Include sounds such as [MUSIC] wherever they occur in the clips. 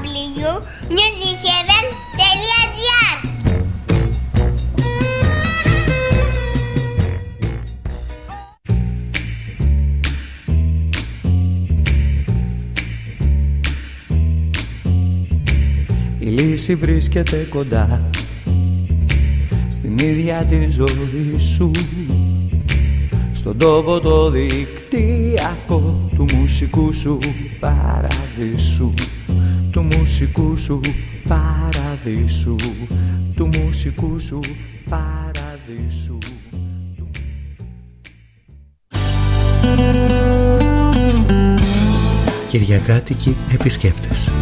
www.musicheaven.gr Η λύση βρίσκεται κοντά Στην ίδια τη ζωή σου. Στον τόπο το δικτυακό Του μουσικού σου παραδείσου Του μουσικού σου παραδείσου Του μουσικού σου παραδείσου. Κυριακάτικοι επισκέπτες.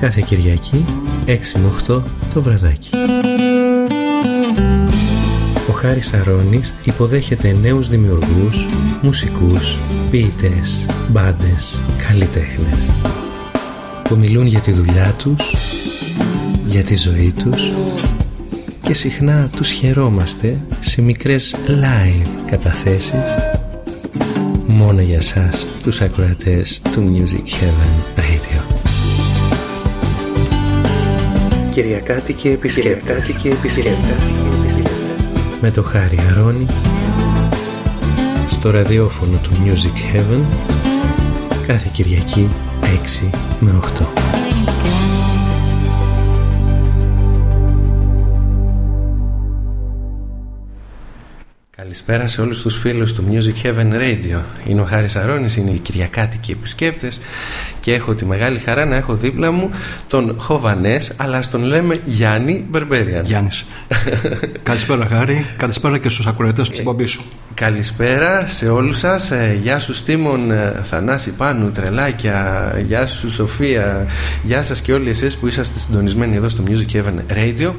Κάθε Κυριακή 6 με 8 το βραδάκι. Ο Χάρης Αρώνης υποδέχεται νέους δημιουργούς, μουσικούς, ποιητές, μπάντες, καλλιτέχνες που μιλούν για τη δουλειά τους, για τη ζωή τους και συχνά τους χαιρόμαστε σε μικρές live καταθέσεις μόνο για σας τους ακροατές του Music Heaven Radio. Κυριακάτικη επισκέπτες. Με το Χάρη Αρώνη στο ραδιόφωνο του Music Heaven κάθε Κυριακή 6 με 8. Καλησπέρα σε όλους τους φίλους του Music Heaven Radio. Είναι ο Χάρης Αρώνης, είναι οι Κυριακάτικοι επισκέπτες και έχω τη μεγάλη χαρά να έχω δίπλα μου τον Χοβανές, αλλά ας τον λέμε Γιάννη Μπερμπέριαν. Γιάννης. [LAUGHS] Καλησπέρα Χάρη, καλησπέρα και στους ακροατές της εκπομπής σου. Καλησπέρα σε όλους σας. Ε, Γεια σου Στίμων, ε, Θανάση Πάνου, Τρελάκια, γεια σου Σοφία, γεια σας και όλοι εσείς που είσαστε συντονισμένοι εδώ στο Music Heaven Radio.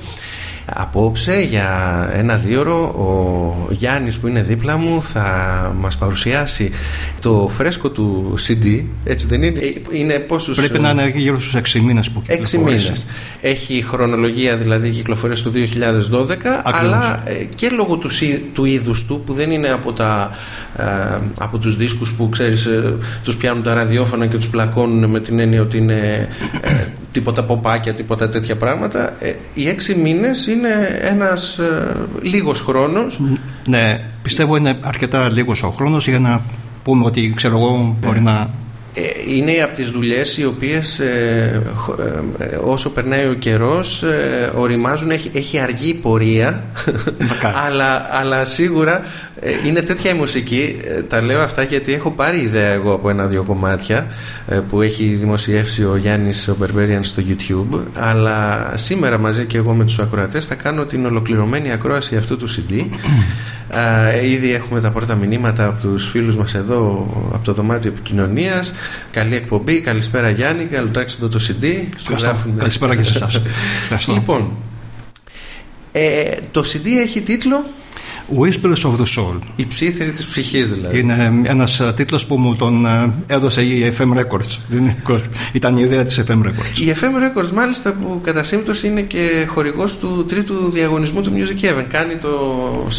Απόψε για ένα δίωρο ο Γιάννης που είναι δίπλα μου θα μας παρουσιάσει το φρέσκο του CD έτσι δεν είναι, είναι πόσους... Πρέπει να είναι γύρω στους 6 μήνες που 6 μήνες. Έχει χρονολογία δηλαδή κυκλοφορίας του 2012 αλλά ε, και λόγω του, σι- του είδους του που δεν είναι από, τα, ε, από τους δίσκους που ξέρεις ε, τους πιάνουν τα ραδιόφωνα και τους πλακώνουν με την έννοια ότι είναι ε, τίποτα ποπάκια, τίποτα τέτοια πράγματα. Ε, οι έξι μήνες είναι ένας ε, λίγος χρόνος. Ναι, πιστεύω είναι αρκετά λίγος ο χρόνος για να πούμε ότι ξέρω εγώ μπορεί να Ε, είναι από τις δουλειές οι οποίες ε, χω- ε, ε, όσο περνάει ο καιρός ε, οριμάζουν, έχει, έχει αργή η πορεία Μακάρι. [LAUGHS] αλλά, αλλά σίγουρα ε, είναι τέτοια η μουσική. Ε, τα λέω αυτά γιατί έχω πάρει ιδέα εγώ από ένα-δυο κομμάτια ε, που έχει δημοσιεύσει ο Γιάννης ο Μπερμπέριαν στο YouTube. Αλλά σήμερα μαζί και εγώ με τους ακροατές θα κάνω την ολοκληρωμένη ακρόαση αυτού του CD [CLEARS THROAT] Α, ήδη έχουμε τα πρώτα μηνύματα από τους φίλους μας εδώ από το δωμάτιο επικοινωνίας καλή εκπομπή, καλησπέρα Γιάννη καλοτάξτε το CD Σου Ευχαριστώ. γράφουν- Καλησπέρα και σε εσάς. [LAUGHS] Ευχαριστώ. Λοιπόν ε, το CD έχει τίτλο Whispers of the Soul. Η ψήθυρη της ψυχής δηλαδή Είναι ένας ε, τίτλος που μου τον ε, έδωσε η FM Records. Δεν είναι κόσμο. Ήταν η ιδέα της FM Records. Η FM Records μάλιστα που κατά σύμπτωση είναι και χορηγός του τρίτου διαγωνισμού του Music Heaven κάνει το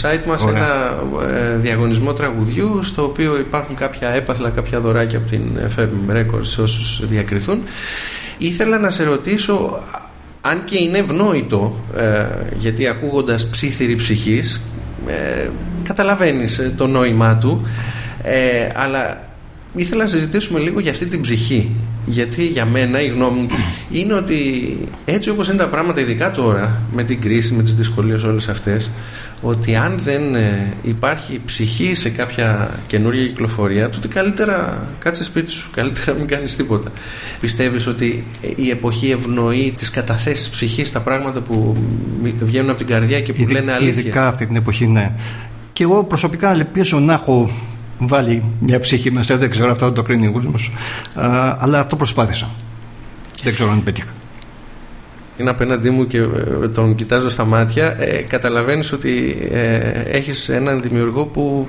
site μας Ωραία. ένα ε, διαγωνισμό τραγουδιού στο οποίο υπάρχουν κάποια έπαθλα, κάποια δωράκια από την FM Records σε όσους διακριθούν ήθελα να σε ρωτήσω αν και είναι ευνόητο ε, γιατί ακούγοντας ψήθυρη ψυχής ε, καταλαβαίνεις ε, το νόημά του. Ε, αλλά ήθελα να συζητήσουμε λίγο για αυτή την ψυχή. Γιατί για μένα η γνώμη μου είναι ότι έτσι όπως είναι τα πράγματα ειδικά τώρα με την κρίση, με τις δυσκολίες όλες αυτές ότι αν δεν ε, υπάρχει ψυχή σε κάποια καινούργια κυκλοφορία τότε καλύτερα κάτσε σπίτι σου, καλύτερα μην κάνεις τίποτα. Πιστεύεις ότι ε, η εποχή ευνοεί τις καταθέσεις ψυχής τα πράγματα που μι- βγαίνουν από την καρδιά και που Ειδι- λένε αλήθεια. Ειδικά αυτή την εποχή, ναι. Και εγώ προσωπικά ελπίζω να έχω βάλει μια ψυχή μέσα. Δεν ξέρω αυτό το κρίνει ο κόσμος. Α, Αλλά αυτό προσπάθησα. Δεν ξέρω αν πέτυχα. είναι απέναντί μου και ε, τον κοιτάζω στα μάτια ε, καταλαβαίνεις ότι ε, έχεις έναν δημιουργό που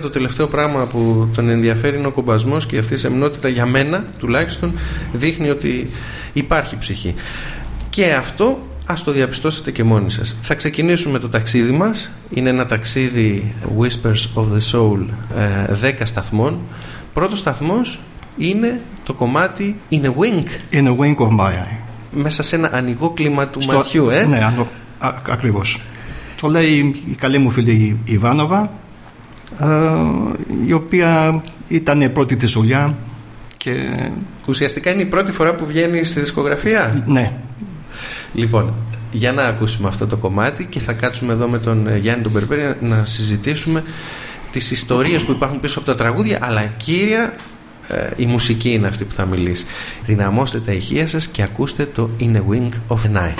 το τελευταίο πράγμα που τον ενδιαφέρει είναι ο κομπασμός και αυτή η σεμνότητα για μένα τουλάχιστον δείχνει ότι υπάρχει ψυχή και αυτό ας το διαπιστώσετε και μόνοι σας θα ξεκινήσουμε το ταξίδι μας είναι ένα ταξίδι Whispers of the Soul ε, 10 σταθμών πρώτος σταθμός είναι το κομμάτι In a Wink. In a wink of my eye. Μέσα σε ένα ανοιγό κλίμα του Στο- ματιού, ε. Ναι, ανο- α- ακριβώς. Το λέει η καλή μου φίλη η Ιβάνοβα, ε, η οποία ήταν πρώτη της δουλειά και Ουσιαστικά είναι η πρώτη φορά που βγαίνει στη δισκογραφία; ναι, Λοιπόν, για να ακούσουμε αυτό το κομμάτι και θα κάτσουμε εδώ με τον ε, Γιάννη τον Περπέρη να- να συζητήσουμε τις ιστορίες που υπάρχουν πίσω από τα τραγούδια αλλά κύρια ε, η μουσική είναι αυτή που θα μιλήσει. Δυναμώστε τα ηχεία σας και ακούστε το In a Wink of an Eye.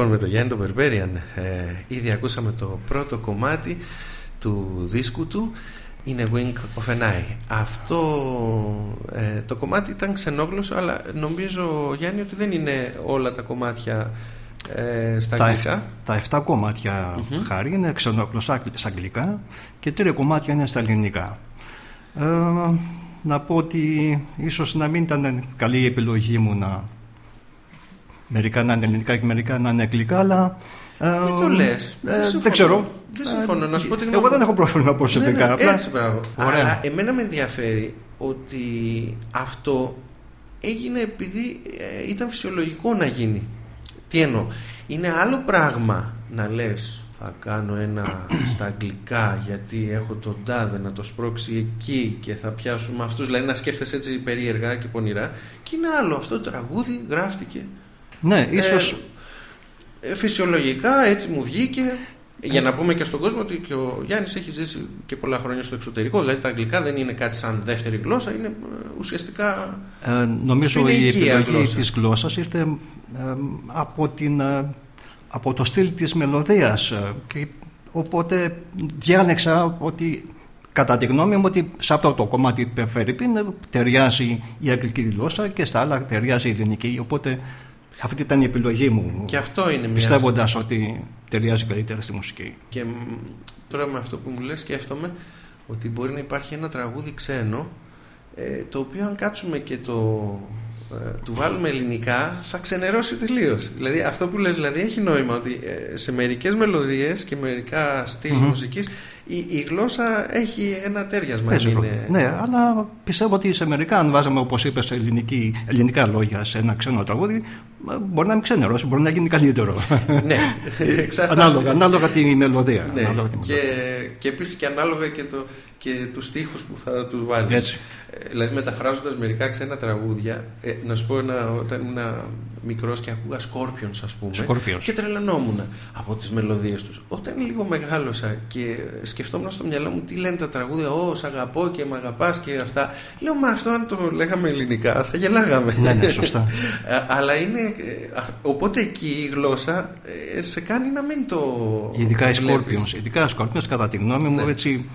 Λοιπόν με τον Γιάννη τον Περπέριαν ε, ήδη ακούσαμε το πρώτο κομμάτι του δίσκου του είναι Wink of an Eye. Αυτό ε, το κομμάτι ήταν ξενόγλωσσο αλλά νομίζω Γιάννη ότι δεν είναι όλα τα κομμάτια ε, στα τα, αγγλικά. εφ- τα 7 κομμάτια χάρη είναι ξενόγλωσσα στα αγγλικά και τρία κομμάτια είναι στα ελληνικά. Ε, να πω ότι ίσως να μην ήταν καλή η επιλογή μου να μερικά να είναι ελληνικά και μερικά να είναι αγγλικά αλλά Δεν το λες. δεν ξέρω. Δεν συμφωνώ. Να σου πω τη γνώμη Εγώ δεν μου. έχω πρόβλημα προσωπικά. Ναι, ναι, απλά- έτσι, μπράβο. Ωραία. Αλλά εμένα με ενδιαφέρει ότι αυτό έγινε επειδή ε, ήταν φυσιολογικό να γίνει. Τι εννοώ; Είναι άλλο πράγμα να λες θα κάνω ένα [CLEARS THROAT] στα αγγλικά γιατί έχω τον τάδε να το σπρώξει εκεί και θα πιάσουμε αυτούς δηλαδή να σκέφτεσαι έτσι περίεργα και πονηρά και είναι άλλο αυτό το τραγούδι γράφτηκε Ναι, ίσως ε, φυσιολογικά έτσι μου βγήκε. Για να πούμε και στον κόσμο ότι και ο Γιάννης έχει ζήσει και πολλά χρόνια στο εξωτερικό. Δηλαδή τα αγγλικά δεν είναι κάτι σαν δεύτερη γλώσσα, είναι ε, ουσιαστικά. Ε, νομίζω Σου είναι η οικία επιλογή γλώσσα. της γλώσσας ήρθε ε, από, την, ε, από το στυλ της μελωδίας ε, και οπότε διάλεξα ότι κατά τη γνώμη μου ότι σε αυτό το κομμάτι Φερρυπίν ε, ταιριάζει η αγγλική γλώσσα και στα άλλα ταιριάζει η ελληνική οπότε αυτή ήταν η επιλογή μου Και αυτό είναι μιας. πιστεύοντας ότι ταιριάζει καλύτερα στη μουσική. Και μ, τώρα με αυτό που μου λες σκέφτομαι ότι μπορεί να υπάρχει ένα τραγούδι ξένο ε, το οποίο αν κάτσουμε και το ε, του βάλουμε ελληνικά θα ξενερώσει τελείως. Δηλαδή αυτό που λες δηλαδή έχει νόημα ότι ε, σε μερικές μελωδίες και μερικά στυλ Μμμ. μουσικής η, η γλώσσα έχει ένα τέριασμα. Παίζει ρόλο. είναι- Ναι, αλλά πιστεύω ότι σε μερικά, αν βάζαμε όπως είπες, ελληνική, ελληνικά λόγια σε ένα ξένο τραγούδι, ε, μπορεί να μην ξενερώσει, μπορεί να γίνει καλύτερο. ναι, εξαρτάται. [LAUGHS] ανάλογα, ανάλογα τη μελωδία. Ναι, ανάλογα τη και, μελωδία. και επίσης και ανάλογα και, το, και τους στίχους που θα τους βάλεις. Έτσι. Ε, δηλαδή μεταφράζοντας μερικά ξένα τραγούδια, ε, να σου πω ένα, όταν ήμουν μικρός και ακούγα Scorpions ας πούμε Scorpions. και τρελανόμουν από τις μελωδίες τους. Όταν λίγο μεγάλωσα και σκεφτόμουν στο μυαλό μου τι λένε τα τραγούδια, «Ω, σ' αγαπώ και με αγαπάς και αυτά», λέω «Μα αυτό αν το λέγαμε ελληνικά θα γελάγαμε». Ναι, ναι, σωστά. [LAUGHS] Ε, Αλλά είναι. ε, α- Οπότε εκεί η γλώσσα ε, σε κάνει να μην το. Ειδικά οι βλέπεις. Scorpions. Ειδικά οι Scorpions, κατά τη γνώμη μου, Ναι. έτσι.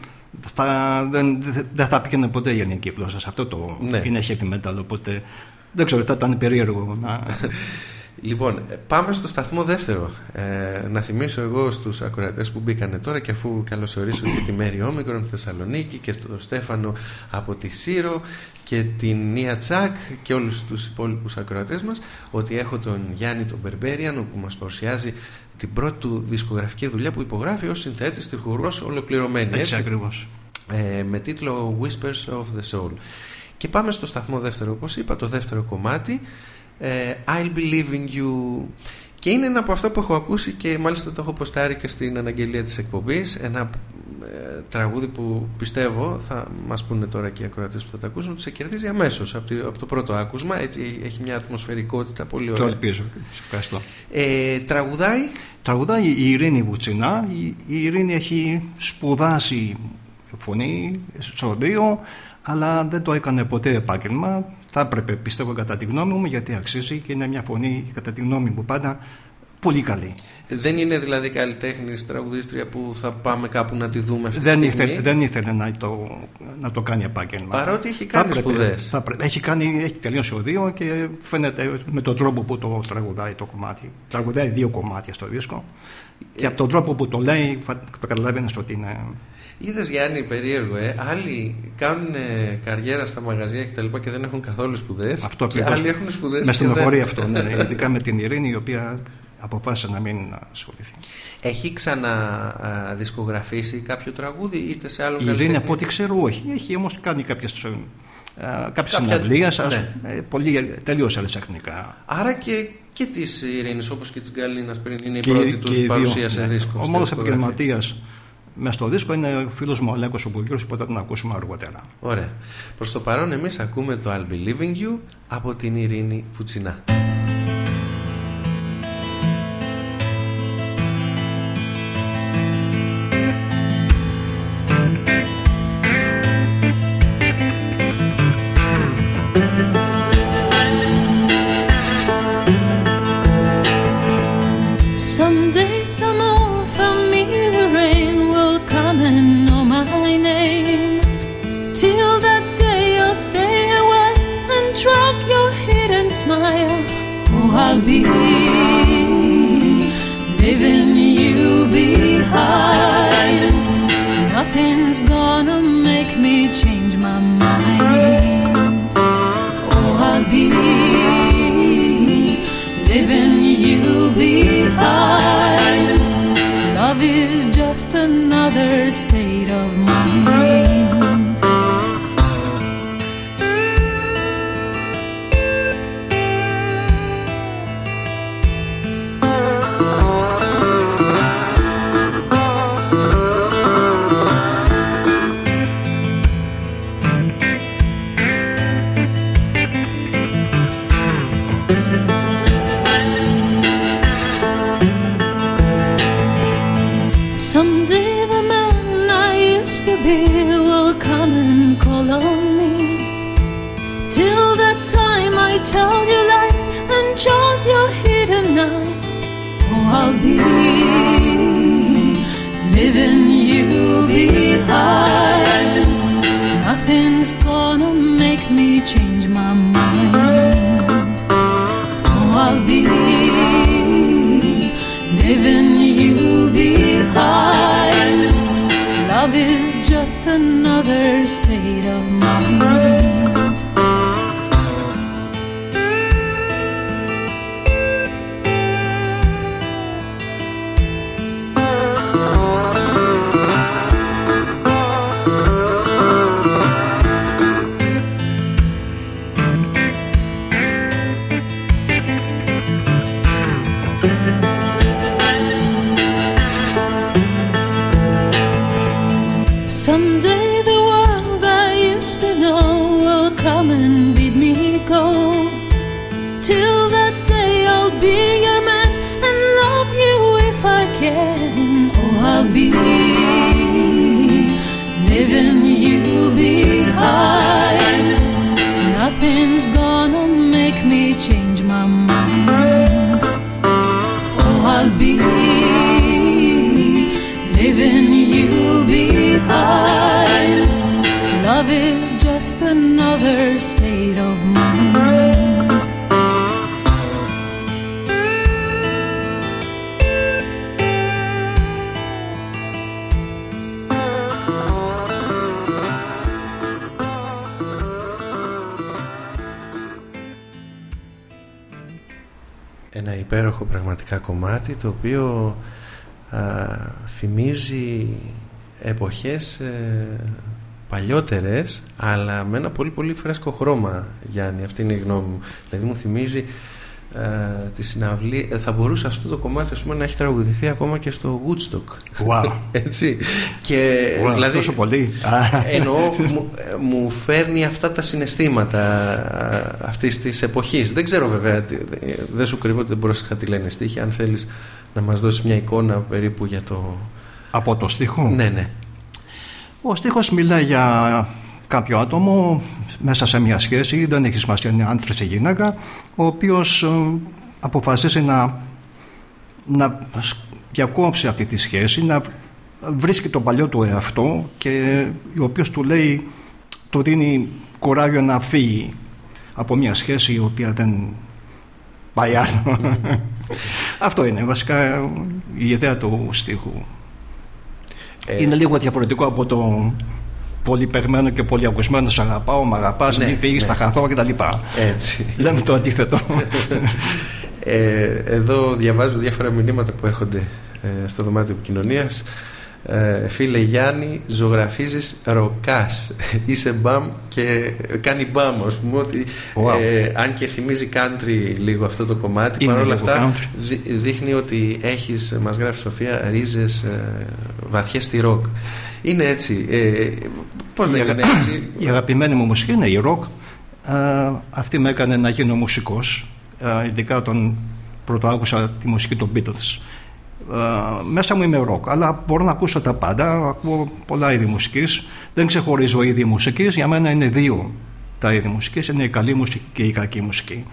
Θα, δεν, δεν θα πήγαινε ποτέ η ελληνική γλώσσα. Σε αυτό το Ναι. είναι heavy metal. Οπότε δεν ξέρω, θα ήταν περίεργο να. [LAUGHS] Λοιπόν, ε, πάμε στο σταθμό δεύτερο. Ε, να θυμίσω εγώ στους ακροατές που μπήκανε τώρα και αφού καλωσορίσω και τη Μέρη Όμικρον στη Θεσσαλονίκη και τον Στέφανο από τη Σύρο και την Νία Τσάκ και όλους τους υπόλοιπους ακροατές μας ότι έχω τον Γιάννη τον Μπερμπέριαν που μας παρουσιάζει την πρώτη του δισκογραφική δουλειά που υπογράφει ως συνθέτης τυχουργός ολοκληρωμένη. Έτσι ακριβώς. ε, με τίτλο Whispers of the Soul. Και πάμε στο σταθμό δεύτερο, όπως είπα, το δεύτερο κομμάτι, ε, I'll be leaving you. Και είναι ένα από αυτά που έχω ακούσει και μάλιστα το έχω ποστάρει και στην αναγγελία της εκπομπής. Ένα ε, τραγούδι που πιστεύω, θα μας πούνε τώρα και οι ακροατές που θα τα ακούσουν, ότι σε κερδίζει αμέσως από, το- από το πρώτο άκουσμα. Έτσι έχει μια ατμοσφαιρικότητα πολύ Το ωραία. ελπίζω. Σε ευχαριστώ. Ε, τραγουδάει Τραγουδάει η Ειρήνη Βουτσινά. Η, η Ειρήνη έχει σπουδάσει φωνή στο δύο, αλλά δεν το έκανε ποτέ επάγγελμα. Θα έπρεπε, πιστεύω, κατά τη γνώμη μου, γιατί αξίζει και είναι μια φωνή, κατά τη γνώμη μου, πάντα πολύ καλή. Δεν είναι δηλαδή καλλιτέχνης τραγουδίστρια που θα πάμε κάπου να τη δούμε αυτή Δεν τη στιγμή; ήθελε, δεν ήθελε να το, να το κάνει επάγγελμα. Παρότι έχει Θα κάνει έπρεπε- σπουδές. θα έπρεπε- έχει, κάνει, έχει τελειώσει ο δύο και φαίνεται με τον τρόπο που το τραγουδάει το κομμάτι. Τραγουδάει δύο κομμάτια στο δίσκο. Και από τον τρόπο που το λέει, θα καταλάβαινε ότι είναι. Είδες Γιάννη, περίεργο, ε. Άλλοι κάνουν ε, καριέρα στα μαγαζιά και τα λοιπά και δεν έχουν καθόλου σπουδές. Αυτό και ακριβώς. άλλοι έχουν σπουδές. Με στενοχωρεί αυτό, ναι, ειδικά με την Ειρήνη, η οποία αποφάσισε να μην ασχοληθεί. Έχει ξαναδισκογραφήσει κάποιο τραγούδι, είτε σε άλλο Η Ειρήνη, από ό,τι ξέρω, όχι. Έχει όμως κάνει κάποιες κάποιες Κάποια- συναυλίες, ας- ναι. ε, πολύ τελείω ερασιτεχνικά. Άρα και, και της Ειρήνης, όπως και της Γκαλίνα πριν, είναι η Και- πρώτη και του οι δύο, παρουσία σε ναι. δίσκο. Ο στη μόνος δισκογραφία. επαγγελματίας μες στο δίσκο είναι ο φίλος μου ο Αλέκος ο Μπουργύρος, που θα τον ακούσουμε αργότερα. Ωραία. Προς το παρόν, εμείς ακούμε το I'll be leaving you από την Ειρήνη Πουτσινά. nothing's gonna make me change my mind. Oh, I'll be leaving you behind. Love is just another state of mind. Another υπέροχο πραγματικά κομμάτι το οποίο α, θυμίζει εποχές ε, παλιότερες αλλά με ένα πολύ πολύ φρέσκο χρώμα Γιάννη αυτή είναι η γνώμη μου. Δηλαδή μου θυμίζει ε, τη συναυλή ε, θα μπορούσε αυτό το κομμάτι ας πούμε, να έχει τραγουδηθεί ακόμα και στο Woodstock Wow. [LAUGHS] έτσι και Wow, δηλαδή τόσο πολύ. [LAUGHS] εννοώ μου, ε, μου φέρνει αυτά τα συναισθήματα α, αυτής της εποχής δεν ξέρω βέβαια τι- ε, δεν σου κρύβω ότι δεν μπορώ να τι λένε στίχοι αν θέλεις να μας δώσεις μια εικόνα περίπου για το Από το στίχο; ναι ναι Ο στίχος μιλάει για κάποιο άτομο μέσα σε μια σχέση, δεν έχει σημασία είναι άντρας ή γυναίκα, ο οποίος ε, αποφασίζει να, να σ- διακόψει αυτή τη σχέση, να βρίσκει τον παλιό του εαυτό και ο οποίος του λέει, του δίνει κουράγιο να φύγει από μια σχέση η οποία δεν πάει άλλο. [LAUGHS] Αυτό είναι βασικά η ιδέα του στίχου. Ε, Είναι λίγο διαφορετικό από το πολύ παιγμένο και πολύ ακουσμένο Σ' αγαπάω, μ' αγαπάς, Ναι, μην φύγεις, ναι. θα χαθώ κτλ. έτσι Λέμε το αντίθετο. [LAUGHS] ε, εδώ διαβάζω διάφορα μηνύματα που έρχονται ε, στο δωμάτιο επικοινωνίας. Ε, φίλε Γιάννη, ζωγραφίζεις ροκάς [LAUGHS] Είσαι μπαμ και κάνει μπαμ ας πούμε ότι Wow. ε, Αν και θυμίζει country λίγο αυτό το κομμάτι Είναι Παρ' όλα λίγο αυτά country. δει- δείχνει ότι έχεις, μας γράφει η Σοφία, ρίζες ε, βαθιές στη ροκ Είναι έτσι ε, Πώς δεν Η είναι αγα- έτσι; [CLEARS THROAT] Η αγαπημένη μου μουσική είναι η ροκ. Ε, αυτή με έκανε να γίνω μουσικός. Ε, ειδικά όταν πρωτοάκουσα τη μουσική των Beatles. Ε, μέσα μου είμαι ροκ, αλλά μπορώ να ακούσω τα πάντα. Ακούω πολλά είδη μουσικής. Δεν ξεχωρίζω είδη μουσικής. Για μένα είναι δύο τα είδη μουσικής. Είναι η καλή μουσική και η κακή μουσική.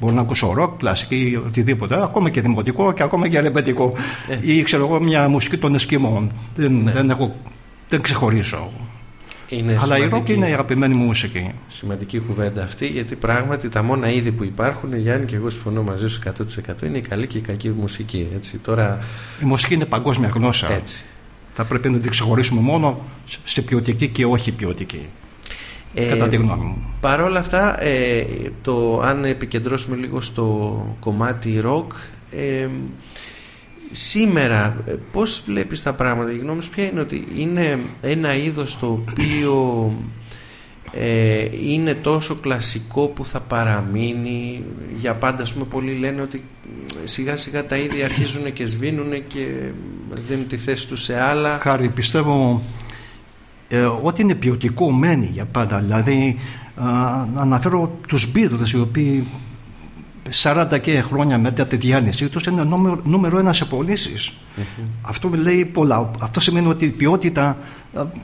Μπορώ να ακούσω ροκ, κλασική, οτιδήποτε, ακόμα και δημοτικό και ακόμα και ρεμπετικό. Ή ξέρω εγώ μια μουσική των Εσκιμών. Δεν, Ναι. δεν, έχω, δεν ξεχωρίζω. είναι Αλλά η ροκ σημαντική. είναι η αγαπημένη μου μουσική. Σημαντική κουβέντα αυτή γιατί πράγματι τα μόνα είδη που υπάρχουν Γιάννη και εγώ συμφωνώ μαζί σου 100% είναι η καλή και η κακή μουσική έτσι, τώρα Η μουσική είναι παγκόσμια γνώσα. έτσι Θα πρέπει να την ξεχωρίσουμε μόνο σε ποιοτική και όχι ποιοτική. Ε, κατά τη γνώμη μου. Παρ' όλα αυτά, ε, το, αν επικεντρώσουμε λίγο στο κομμάτι rock, ε, σήμερα πώς βλέπεις τα πράγματα; Η γνώμη ποια είναι ότι είναι ένα είδος το οποίο ε, είναι τόσο κλασικό που θα παραμείνει; Για πάντα ας πούμε πολλοί λένε ότι σιγά σιγά τα ίδια αρχίζουν και σβήνουν και δίνουν τη θέση τους σε άλλα. Χάρη πιστεύω ε, ότι είναι ποιοτικό μένει για πάντα. Δηλαδή να αναφέρω τους Beatles οι οποίοι 40 και χρόνια μετά τη διάλυσή τους είναι νούμερο, νούμερο ένα σε πωλήσεις. Αυτό λέει πολλά. Αυτό σημαίνει ότι η ποιότητα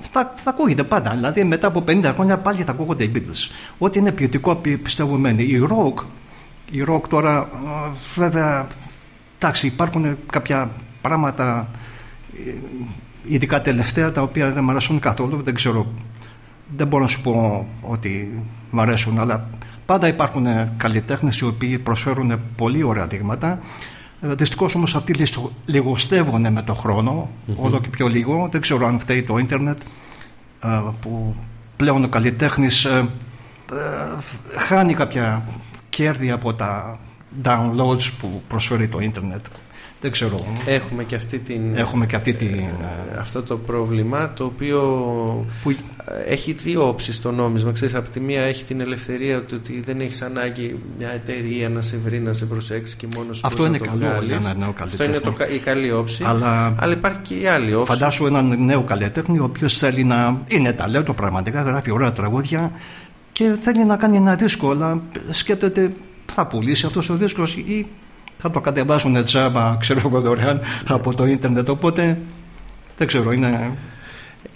θα, θα ακούγεται πάντα. Δηλαδή μετά από 50 χρόνια πάλι θα ακούγονται οι Beatles. Ό,τι είναι ποιοτικό πιστεύω μένει. Η rock, η rock τώρα βέβαια εντάξει υπάρχουν κάποια πράγματα ε, ειδικά τελευταία τα οποία δεν μου αρέσουν καθόλου δεν ξέρω δεν μπορώ να σου πω ότι μου αρέσουν αλλά Πάντα υπάρχουν καλλιτέχνες οι οποίοι προσφέρουν πολύ ωραία δείγματα. Ε, Δυστυχώς όμως αυτοί λιγοστεύουν με το χρόνο, όλο και πιο λίγο. Δεν ξέρω αν φταίει το ίντερνετ ε, που πλέον ο καλλιτέχνης ε, χάνει κάποια κέρδη από τα downloads που προσφέρει το ίντερνετ. Δεν ξέρω. Έχουμε και, αυτή την, Έχουμε και αυτή την, αυτό το πρόβλημα το οποίο που... έχει δύο όψεις στο νόμισμα. Ξέρεις, από τη μία έχει την ελευθερία ότι δεν έχεις ανάγκη μια εταιρεία να σε βρει, να σε προσέξει και μόνος σου Αυτό είναι το καλό για ένα νέο Αυτό είναι το, η καλή όψη. Αλλά, αλλά υπάρχει και η άλλη όψη. Φαντάσου έναν νέο καλλιτέχνη ο οποίος θέλει να είναι ταλέντο πραγματικά, γράφει ωραία τραγούδια και θέλει να κάνει ένα δίσκο, αλλά σκέπτεται θα πουλήσει αυτός ο δίσκος ή θα το κατεβάσουν τζάμπα, ξέρω εγώ δωρεάν από το ίντερνετ. Οπότε δεν ξέρω, είναι.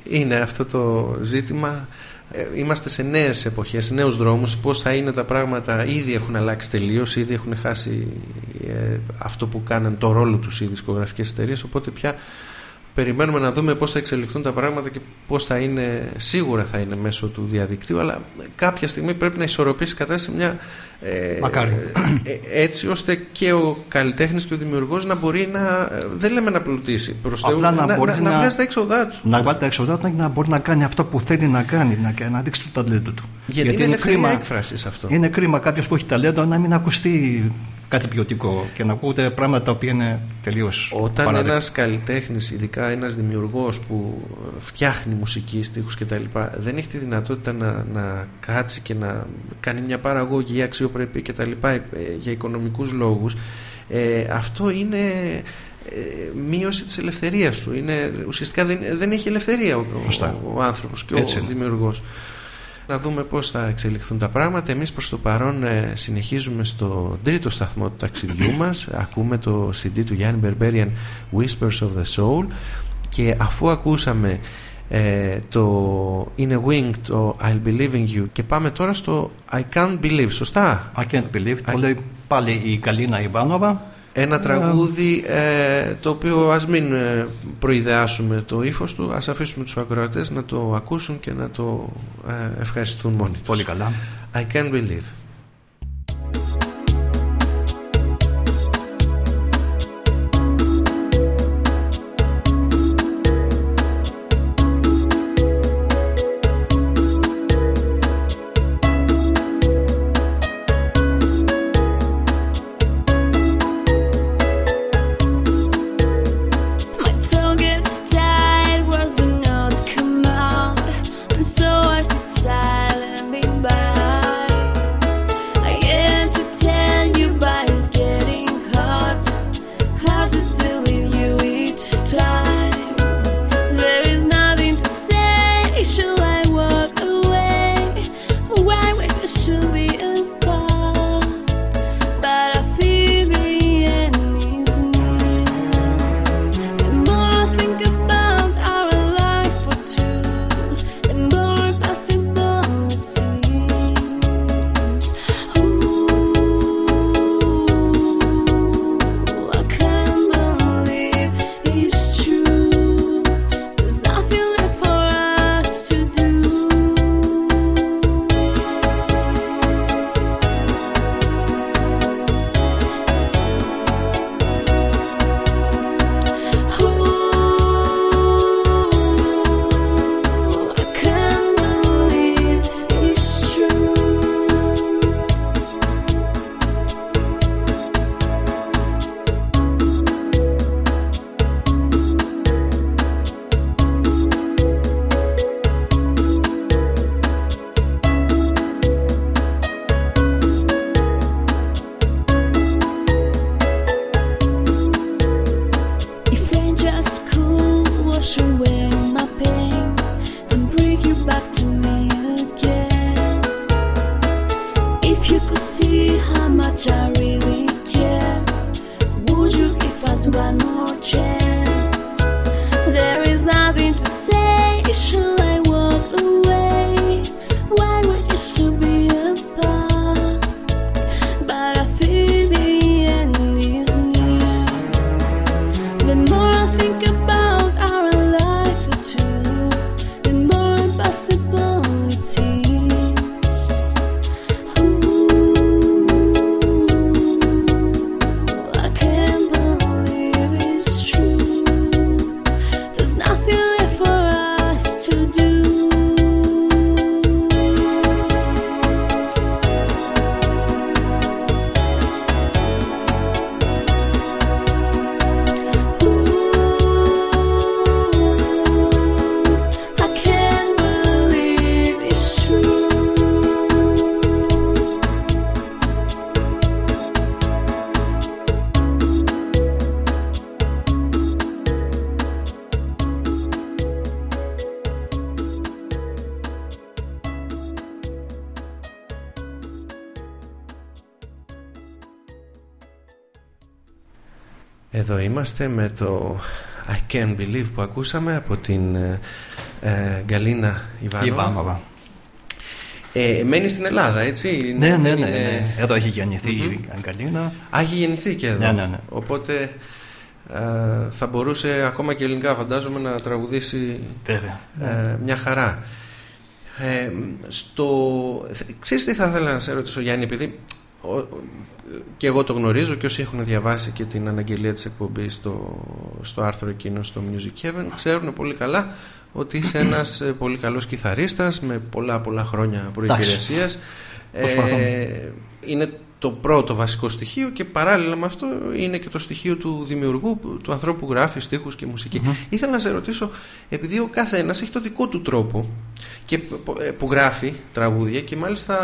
Είναι αυτό το ζήτημα. Ε, είμαστε σε νέες εποχές, σε νέους δρόμους. Πώς θα είναι τα πράγματα, ήδη έχουν αλλάξει τελείως, ήδη έχουν χάσει ε, αυτό που κάναν το ρόλο τους οι δισκογραφικές εταιρείες. Οπότε πια περιμένουμε να δούμε πώς θα εξελιχθούν τα πράγματα και πώς θα είναι, σίγουρα θα είναι μέσω του διαδικτύου αλλά κάποια στιγμή πρέπει να ισορροπήσει η κατάσταση μια ε, Μακάρι. Ε, έτσι ώστε και ο καλλιτέχνης και ο δημιουργός να μπορεί να, δεν λέμε να πλουτίσει προς Απλά να, να, μπορεί να, να, βγάζει τα έξοδά του. να βγάλει τα έξοδά του να μπορεί να κάνει αυτό που θέλει να κάνει να, να δείξει το ταλέντο του. Γιατί, Γιατί είναι, είναι κρίμα έκφραση αυτό. είναι κρίμα κάποιος που έχει ταλέντο να μην ακουστεί κάτι ποιοτικό και να ακούτε πράγματα τα οποία είναι τελείως. Όταν ένας καλλιτέχνης, ειδικά ένας δημιουργός που φτιάχνει μουσική, στίχους κτλ., δεν έχει τη δυνατότητα να, να κάτσει και να κάνει μια παραγωγή αξιοπρεπή κτλ. Ε, για οικονομικούς λόγους, ε, αυτό είναι ε, μείωση της ελευθερίας του είναι, ουσιαστικά δεν, δεν έχει ελευθερία ο, ο, ο άνθρωπος και Έτσι ο δημιουργός να δούμε πώς θα εξελιχθούν τα πράγματα. Εμείς προς το παρόν ε, συνεχίζουμε στο τρίτο σταθμό του ταξιδιού [CLEARS THROAT] μας. Ακούμε το CD του Γιάννη Berberian Whispers of the Soul και αφού ακούσαμε ε, το In a Wing, το I'll Believe in You και πάμε τώρα στο I Can't Believe, σωστά; I Can't Believe, το λέει πάλι η Καλίνα Ιβάνοβα ένα τραγούδι ε, το οποίο ας μην ε, προειδεάσουμε το ύφος του, ας αφήσουμε τους ακροατές να το ακούσουν και να το ε, ευχαριστούν μόνοι τους. Πολύ καλά. I can't believe. Είμαστε με το I Can't Believe που ακούσαμε από την ε, ε Γκαλίνα Ιβάνοβα. Ε, μένει στην Ελλάδα, έτσι; Ναι, ναι, ναι. ναι, ναι. Εδώ έχει γεννηθεί mm-hmm. η Γκαλίνα. Α, έχει γεννηθεί και εδώ. Ναι, ναι, ναι. Οπότε ε, θα μπορούσε ακόμα και ελληνικά φαντάζομαι να τραγουδήσει ε, μια χαρά. Ε, στο... Ξέρεις τι θα ήθελα να σε ρωτήσω Γιάννη επειδή και εγώ το γνωρίζω και όσοι έχουν διαβάσει και την αναγγελία της εκπομπής στο, στο άρθρο εκείνο στο Music Heaven ξέρουν πολύ καλά ότι είσαι ένας ε, πολύ καλός κιθαρίστας με πολλά πολλά χρόνια προϋπηρεσίας. Ε, είναι το πρώτο βασικό στοιχείο και παράλληλα με αυτό είναι και το στοιχείο του δημιουργού, του ανθρώπου που γράφει στίχους και μουσικη Ήθελα να σε ρωτήσω, επειδή ο κάθε ένας έχει το δικό του τρόπο και ε, που γράφει τραγούδια και μάλιστα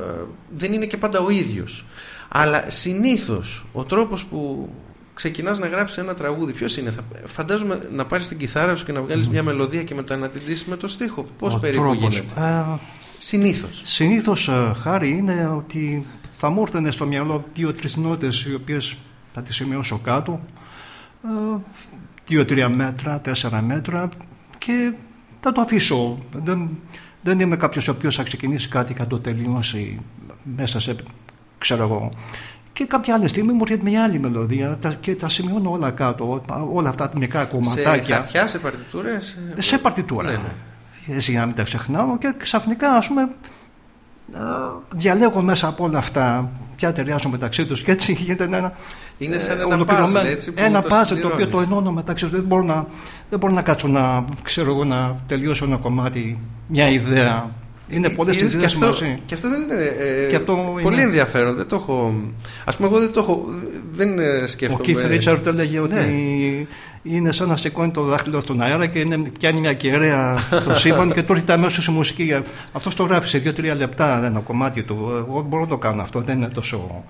ε, δεν είναι και πάντα ο ίδιος. Αλλά συνήθως ο τρόπος που ξεκινάς να γράψεις ένα τραγούδι, ποιος είναι, θα, φαντάζομαι να πάρεις την κιθάρα σου και να βγάλεις μια μελωδία και μετά να την με το στίχο. Πώς περίπου γίνεται; Ε, συνήθως. Συνήθως, Χάρη, είναι ότι θα μου έρθουν στο μυαλό δύο-τρεις νότες οι οποίες θα τις σημειώσω κάτω. Ε, δύο-τρία μέτρα, τέσσερα μέτρα και θα το αφήσω. Δεν, δεν είμαι κάποιος ο οποίος θα ξεκινήσει κάτι και θα το τελειώσει μέσα σε. Ξέρω εγώ. Και κάποια άλλη στιγμή μου έρχεται μια άλλη μελωδία και τα σημειώνω όλα κάτω, όλα αυτά τα μικρά κομματάκια. Σε χαρτιά, σε παρτιτούρες. Σε παρτιτούρα. Ναι, ναι. Έτσι για να μην τα ξεχνάω και ξαφνικά ας πούμε διαλέγω μέσα από όλα αυτά ποια ταιριάζουν μεταξύ τους και έτσι γίνεται ένα είναι σαν ένα πάζλ έτσι που ένα πάζλ το οποίο το ενώνω μεταξύ τους δεν μπορώ να, δεν μπορώ να κάτσω να, ξέρω εγώ, να τελειώσω ένα κομμάτι μια ιδέα είναι πολλέ ιδέε μαζί. Και αυτό δεν είναι. Ε, και αυτό πολύ είναι... ενδιαφέρον. Δεν το έχω. Α πούμε, εγώ δεν το έχω. Δεν ε, σκέφτομαι. Ο Keith Richard έλεγε ότι ναι. Είναι σαν να σηκώνει το δάχτυλο στον αέρα και είναι, πιάνει μια κεραία στο [LAUGHS] σύμπαν και του έρχεται αμέσως η μουσική. Αυτός το γράφει σε δύο-τρία λεπτά ένα κομμάτι του. Εγώ μπορώ να το κάνω αυτό. Δεν είναι τόσο.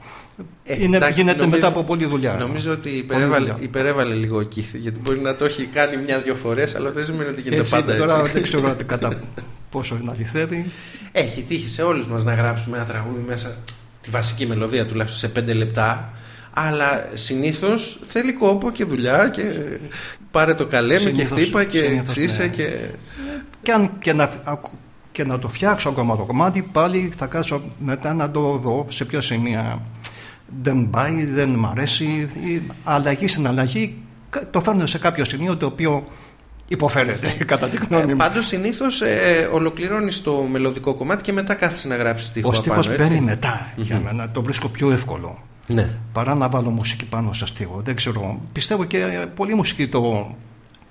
Ε, είναι, εντάξει, γίνεται νομίζω, μετά από πολλή δουλειά. Νομίζω ότι υπερέβαλε, υπερέβαλε λίγο ο Keith γιατί μπορεί να το έχει κάνει μια-δυο φορές, αλλά δεν σημαίνει ότι γίνεται έτσι, πάντα έτσι. Τώρα δεν ξέρω κατά πόσο να αληθεύει. Έχει τύχει σε όλους μας να γράψουμε ένα τραγούδι μέσα τη βασική μελωδία τουλάχιστον σε πέντε λεπτά αλλά συνήθως θέλει κόπο και δουλειά και πάρε το καλέμι και χτύπα και ξύσε ναι. και... Και, αν, και, να, και να το φτιάξω ακόμα το κομμάτι πάλι θα κάτσω μετά να το δω σε ποιο σημεία δεν πάει, δεν μ' αρέσει η αλλαγή στην αλλαγή το φέρνω σε κάποιο σημείο το οποίο υποφέρεται [LAUGHS] κατά τη γνώμη μου. Ε, Πάντως συνήθως ε, ολοκληρώνεις το μελωδικό κομμάτι και μετά κάθεσαι να γράψεις στίχο. Ο στίχος μπαίνει μετά για μένα. Το βρίσκω πιο εύκολο. Ναι. Παρά να βάλω μουσική πάνω στο στίχο. Δεν ξέρω. Πιστεύω και πολλοί μουσικοί το,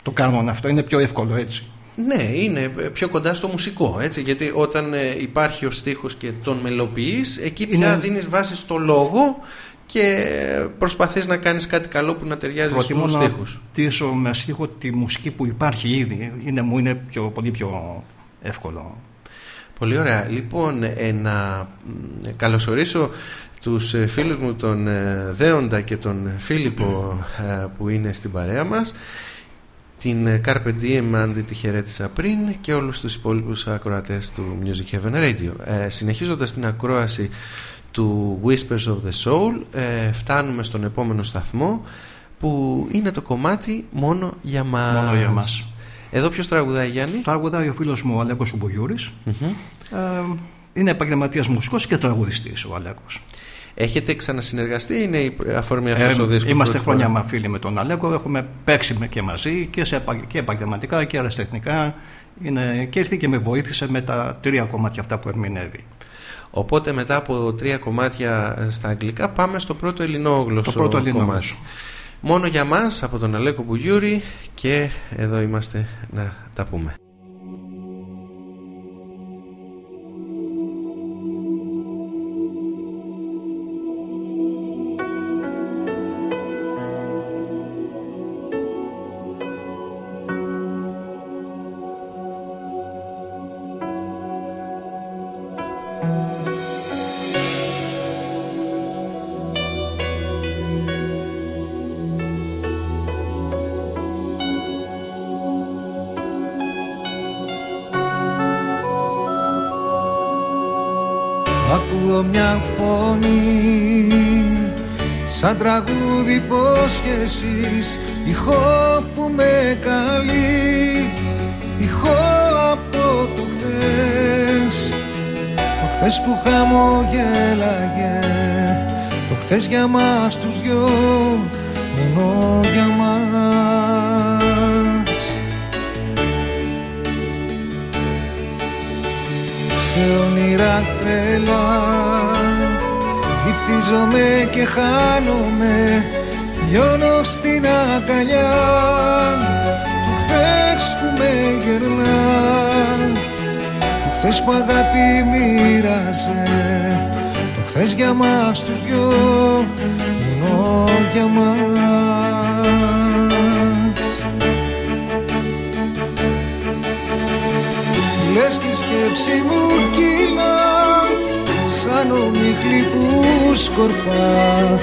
το κάνουν αυτό. Είναι πιο εύκολο έτσι. Ναι, είναι πιο κοντά στο μουσικό, έτσι, γιατί όταν ε, υπάρχει ο στίχος και τον μελοποιείς, εκεί πια είναι... δίνεις βάση στο λόγο και προσπαθείς να κάνεις κάτι καλό που να ταιριάζει στους στίχους. Προτιμώ να με στίχο τη μουσική που υπάρχει ήδη. Είναι, μου είναι πιο, πολύ πιο εύκολο. Πολύ ωραία. Λοιπόν, ε, να καλωσορίσω τους ε, φίλους μου τον ε, Δέοντα και τον Φίλιππο που είναι στην παρέα μας την Carpe Diem αν τη χαιρέτησα πριν και όλους τους υπόλοιπους ακροατές του Music Heaven Radio. Ε, συνεχίζοντας την ακρόαση του Whispers of the Soul ε, φτάνουμε στον επόμενο σταθμό που είναι το κομμάτι μόνο για μας. Μόνο για μας. Εδώ ποιος τραγουδάει Γιάννη; Τραγουδάει ο φίλος μου ο Αλέκος Μπουγιούρης. Ε, είναι επαγγελματίας μουσικός και τραγουδιστής ο Αλέκος. Έχετε ξανασυνεργαστεί ή είναι η αφορμή αυτός ε, ο δίσκος. Είμαστε χρόνια μα φίλοι με τον Αλέκο. Έχουμε παίξει και μαζί και, σε, και επαγγελματικά και αεραστεχνικά. Είναι, και ήρθε και με βοήθησε με τα τρία κομμάτια αυτά που ερμηνεύει. Οπότε μετά από τρία κομμάτια στα αγγλικά πάμε στο πρώτο ελληνόγλωσσο το πρώτο κομμάτι. Μόνο για μας από τον Αλέκο Μπουγιούρη και εδώ είμαστε να τα πούμε. Τραγούδι υπόσχεσης Ηχό που με καλεί Ηχό από το χθες. Το χθες που χαμογέλαγε Το χθες για μας τους δυο Μόνο για μας. Σε όνειρα τρελά Βυθίζομαι και χάνομαι Λιώνω στην αγκαλιά. Του χθες που με γερνά Του χθες που αγάπη μοίραζε. Το χθες για μας τους δυο Μόνο για μας. Λες και η σκέψη μου κύλα σαν ομίχλη που σκορπά.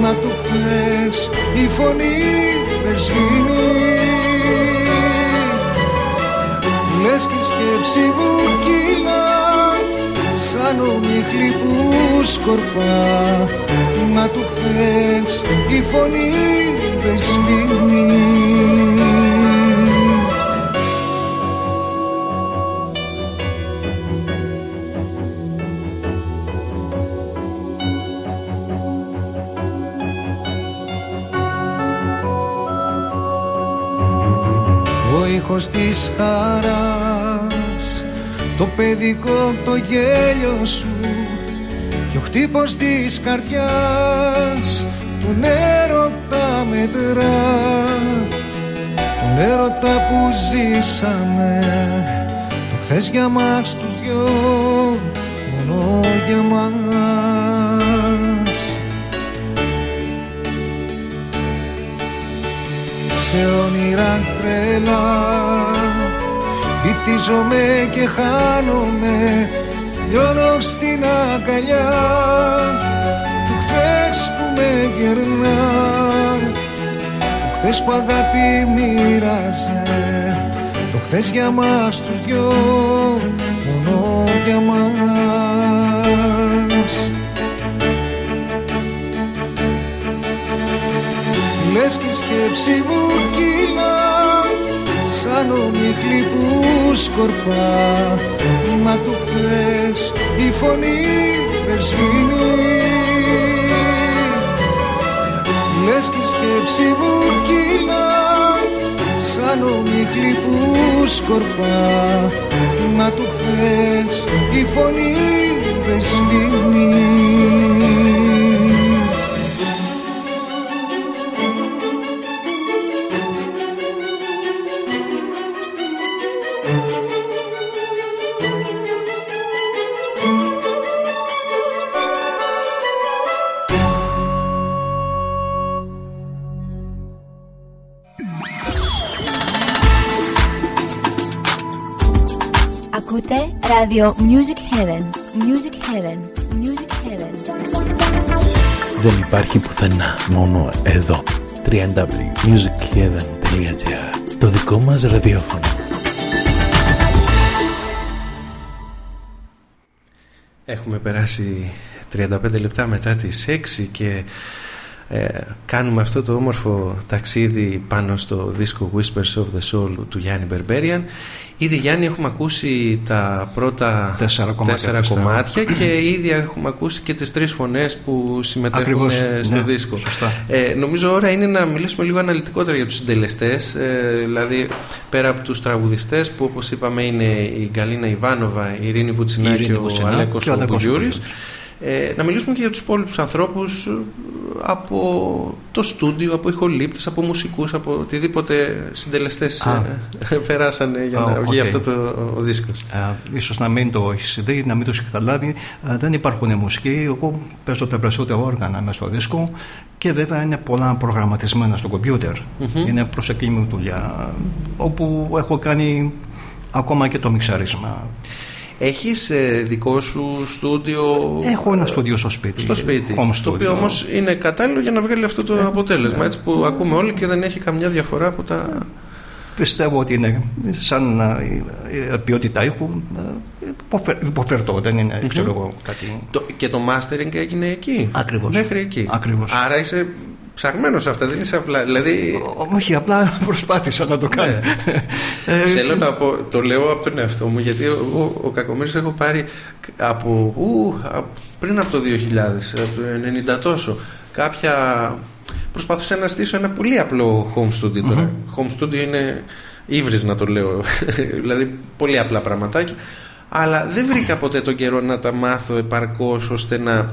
Μα του χθες η φωνή με σβήνει. Λες και η σκέψη μου κύλα σαν ομίχλη που σκορπά. Μα του χθες η φωνή με σβήνει ήχος της χαράς. Το παιδικό το γέλιο σου Και ο χτύπος της καρδιάς. Τον έρωτα μετρά Τον έρωτα που ζήσαμε. Το χθες για μας τους δυο Μόνο για μας. Σε όνειρα τρελά Βυθίζομαι και χάνομαι Λιώνω στην αγκαλιά Του χθες που με γερνά. Του χθες που αγάπη μοίραζε Το χθες για μας τους δυο Μόνο για μας. Λες και η σκέψη μου κύλα Σαν ομίχλη που σκορπά. Μα του χθες η φωνή με σβήνει. Λες και η σκέψη μου κύλα Σαν ομίχλη που σκορπά. Μα του χθες η φωνή με σβήνει ράδιο Music Heaven. Music Heaven. Music Heaven. Δεν υπάρχει πουθενά, μόνο εδώ. www.musicheaven.gr Το δικό μας ραδιόφωνο. Έχουμε περάσει 35 λεπτά μετά τις 6 και ε, κάνουμε αυτό το όμορφο ταξίδι πάνω στο δίσκο Whispers of the Soul του Γιάννη Μπερμπέριαν Ήδη Γιάννη έχουμε ακούσει τα πρώτα τέσσερα κομμάτια, κομμάτια και ήδη έχουμε ακούσει και τις τρεις φωνές που συμμετέχουν στο ναι, δίσκο. Ε, νομίζω ώρα είναι να μιλήσουμε λίγο αναλυτικότερα για τους συντελεστές, ε, δηλαδή πέρα από τους τραγουδιστές που όπως είπαμε είναι η Γκαλίνα Ιβάνοβα, η Ειρήνη Βουτσινά και ο Αλέκος Μπουγιούρης. Ε, να μιλήσουμε και για τους υπόλοιπους ανθρώπους ε, από το στούντιο, από ηχολήπτες, από μουσικούς, από οτιδήποτε συντελεστές ε, [LAUGHS] περάσανε για να βγει αυτό το ο δίσκος. ίσως να μην το έχεις δει, να μην το έχεις καταλάβει. δεν υπάρχουν μουσικοί. Εγώ παίζω τα περισσότερα όργανα μέσα στο δίσκο και βέβαια είναι πολλά προγραμματισμένα στο κομπιούτερ. Mm-hmm. Είναι προσεκτική μου δουλειά όπου έχω κάνει ακόμα και το μιξαρίσμα. Έχεις ε, δικό σου στούντιο; Έχω ένα στούντιο στο σπίτι Στο σπίτι, το οποίο όμως είναι κατάλληλο για να βγάλει αυτό το ε, αποτέλεσμα έτσι που ακούμε όλοι και δεν έχει καμιά διαφορά από τα πιστεύω ότι είναι σαν ε, ποιότητα ήχου ε, υποφε- υποφερτό, δεν είναι ξέρω εγώ κάτι. Το- και το mastering έγινε εκεί. Ακριβώς. Μέχρι εκεί. Ακριβώς. Άρα είσαι ψαγμένος σε αυτά, δεν είσαι απλά. Δηλαδή. Ό- Όχι, απλά προσπάθησα να το κάνω. Ε, Θέλω να πω, το λέω από τον εαυτό μου, γιατί ο, ο, ο Κακομοίρης έχω πάρει από, ου, α- πριν από το 2000, από το 90 τόσο, κάποια... Προσπαθούσα να στήσω ένα πολύ απλό home studio τώρα. Home studio είναι ύβρις να το λέω, [LAUGHS] δηλαδή πολύ απλά πραγματάκια. Αλλά δεν βρήκα ποτέ τον καιρό να τα μάθω επαρκώς ώστε να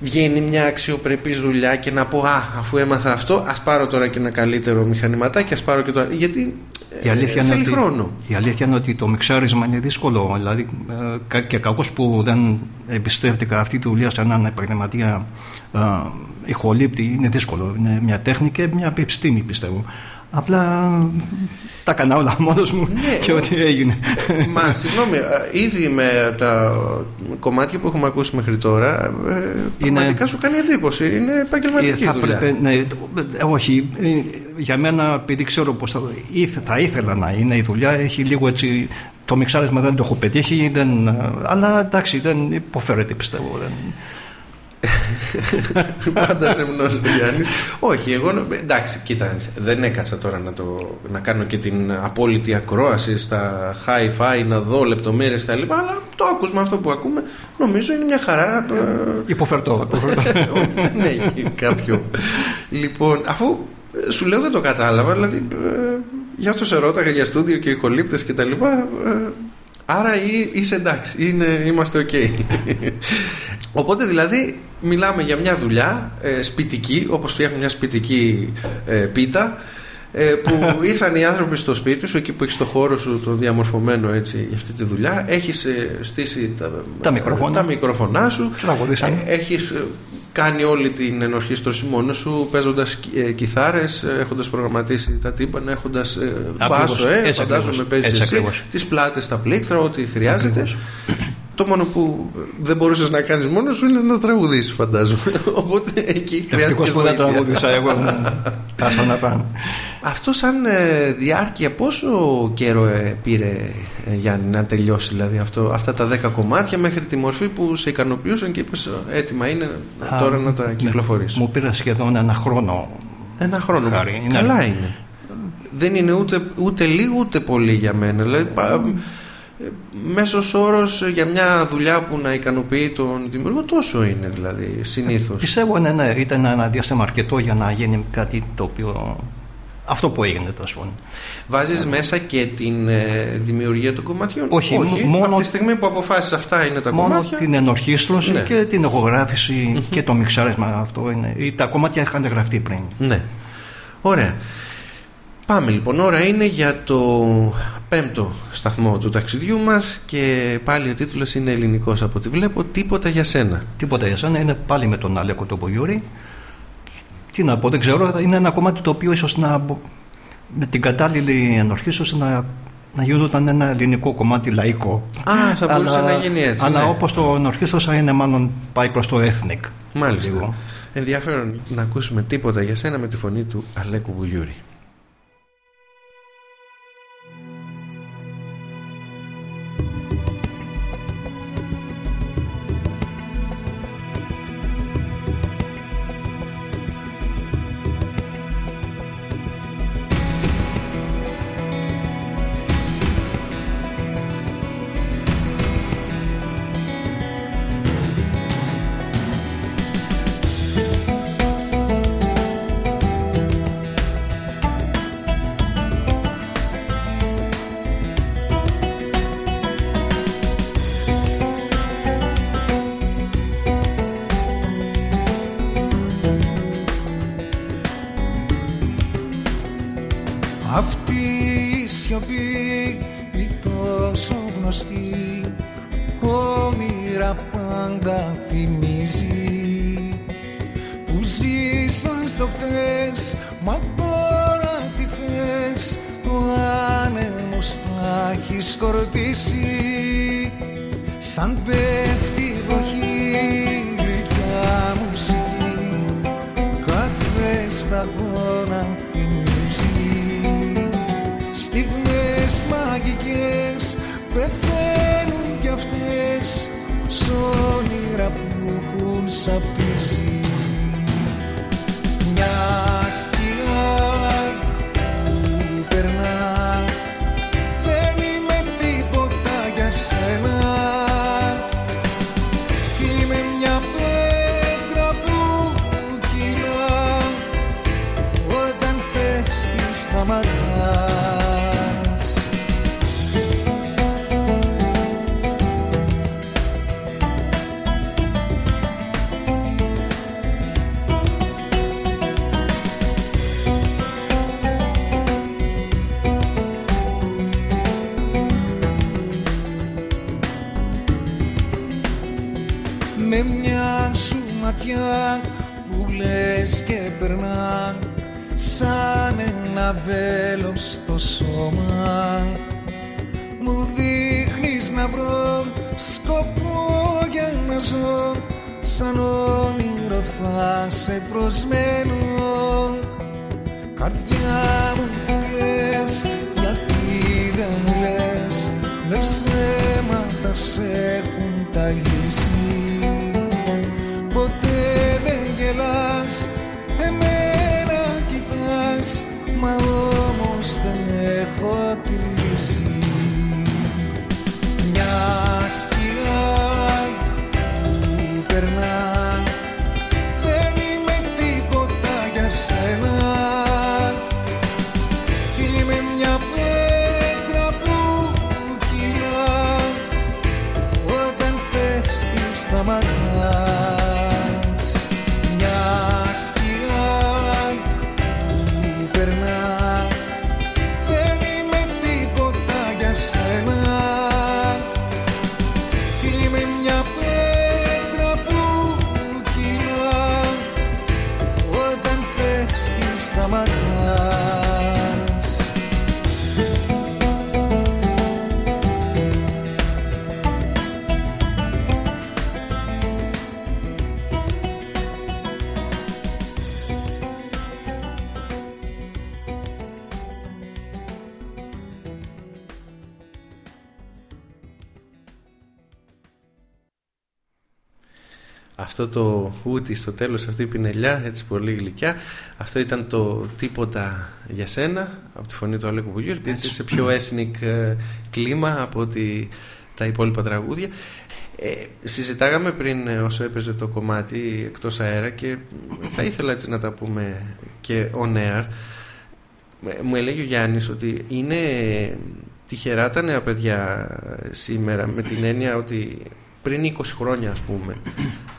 βγαίνει μια αξιοπρεπής δουλειά και να πω α, αφού έμαθα αυτό ας πάρω τώρα και ένα καλύτερο μηχανηματάκι ας πάρω και το... γιατί Η αλήθεια, ε, είναι θέλει ότι, χρόνο η αλήθεια είναι ότι το μιξάρισμα είναι δύσκολο. Δηλαδή, ε, κα- και κακώς που δεν εμπιστεύτηκα αυτή τη δουλειά σε έναν επαγγελματία ε, ηχολήπτη είναι δύσκολο. Είναι μια τέχνη και μια επιστήμη πιστεύω. Απλά ε, τα έκανα όλα μόνος μου και ό,τι έγινε. Μα συγγνώμη, ε, ήδη με τα κομμάτια που έχουμε ακούσει μέχρι τώρα, ε, πραγματικά σου κάνει εντύπωση. Είναι Ε, επαγγελματική θα δουλειά. πρέπει, ναι, το- ε, όχι, ε, για μένα επειδή ξέρω πως θα, ήθε- θα ήθελα να είναι η δουλειά έχει λίγο έτσι το μιξάρισμα δεν το έχω πετύχει δεν, ε, αλλά εντάξει δεν υποφέρεται πιστεύω δεν, Πάντα σε γνώση ο Γιάννης. Όχι, εγώ νο- εντάξει, κοίτα, δεν έκατσα τώρα να, το, να κάνω και την απόλυτη ακρόαση στα hi-fi, να δω λεπτομέρειες τα λοιπά, αλλά το άκουσμα αυτό που ακούμε νομίζω είναι μια χαρά. ε, υποφερτώ, υποφερτώ. [LAUGHS] δεν έχει κάποιο. Λοιπόν, αφού ε, σου λέω δεν το κατάλαβα, δηλαδή ε, γι' αυτό σε ρώταγα για στούντιο και ηχολήπτες και τα λοιπά. Ε, άρα ή- είσαι εντάξει, είναι, είμαστε οκ. Οπότε δηλαδή μιλάμε για μια δουλειά ε, σπιτική, όπως φτιάχνει μια σπιτική ε, πίτα, ε, που [LAUGHS] ήρθαν οι άνθρωποι στο σπίτι σου, εκεί που έχεις το χώρο σου το διαμορφωμένο έτσι για αυτή τη δουλειά, έχεις ε, στήσει τα, Τα μικρόφωνα. τα μικρόφωνά σου, Τραγουδήσαμε. Ε, έχεις ε, κάνει όλη την ενορχήστρωση μόνος σου παίζοντας ε, κιθάρες, ε, έχοντας προγραμματίσει τα τύμπανα, έχοντας ε, Ακριβώς. μπάσο, ε, Έτσι φαντάζομαι ακριβώς. παίζεις Έτσι εσύ, ακριβώς. τις πλάτες, τα πλήκτρα, ό,τι χρειάζεται. Ακριβώς. Το μόνο που δεν μπορούσες να κάνεις μόνος σου είναι να τραγουδήσεις φαντάζομαι. [LAUGHS] Οπότε εκεί Ευτυχώς χρειάστηκε που δεν βοήθεια. τραγούδισα εγώ Άστα να πάμε Αυτό σαν ε, διάρκεια πόσο καιρό ε, πήρε ε, Γιάννη να τελειώσει δηλαδή αυτό, αυτά τα 10 κομμάτια μέχρι τη μορφή που σε ικανοποιούσαν και είπες «Ε, έτοιμα είναι Α, τώρα να τα ναι. κυκλοφορήσω. Μου πήρε σχεδόν ένα χρόνο Ένα χρόνο. Χάρη, είναι. Καλά είναι. Δεν είναι ούτε, ούτε λίγο ούτε πολύ για μένα. Δηλαδή, πα, ε, μέσος όρος για μια δουλειά που να ικανοποιεί τον δημιουργό τόσο είναι δηλαδή συνήθως. Πιστεύω ναι, ναι, ήταν ένα διάστημα αρκετό για να γίνει κάτι το οποίο αυτό που έγινε τέλος πάντων. Βάζεις μέσα και την ε, δημιουργία των κομματιών; Όχι, μόνο- Από τη στιγμή που αποφάσισε αυτά είναι τα Μόνο κομμάτια; την ενορχήστρωση Ναι. και την ηχογράφηση και το μιξάρισμα αυτό είναι. ή Τα κομμάτια είχαν γραφτεί πριν. Ναι. Ωραία. Πάμε λοιπόν. Ώρα είναι για το πέμπτο σταθμό του ταξιδιού μας και πάλι ο τίτλος είναι ελληνικός από ό,τι βλέπω. Τίποτα για σένα. Τίποτα για σένα είναι πάλι με τον Αλέκο το Μπογιούρη. Τι να πω, δεν ξέρω. Είναι ένα κομμάτι το οποίο ίσως να, μπο- με την κατάλληλη ενορχήστωση να, να γινόταν ένα ελληνικό κομμάτι λαϊκό. Α, θα μπορούσε να γίνει έτσι, Αλλά ναι. όπως το ενορχήστωσα είναι μάλλον πάει προς το ethnic. Μάλιστα. Λίγο. Ενδιαφέρον να ακούσουμε τίποτα για σένα με τη φωνή του Αλέκου Μπουγιούρη. Το ούτι στο τέλος αυτή η πινελιά έτσι πολύ γλυκιά. Αυτό ήταν το τίποτα για σένα από τη φωνή του Αλέκου Βουγιού έτσι σε πιο ethnic ε, κλίμα από ότι τα υπόλοιπα τραγούδια. Ε, συζητάγαμε πριν ε, όσο έπαιζε το κομμάτι εκτός αέρα και θα ήθελα έτσι να τα πούμε και on air. Ε, μου έλεγε ο Γιάννης ότι είναι τυχερά τα νέα παιδιά σήμερα με την έννοια ότι πριν 20 χρόνια ας πούμε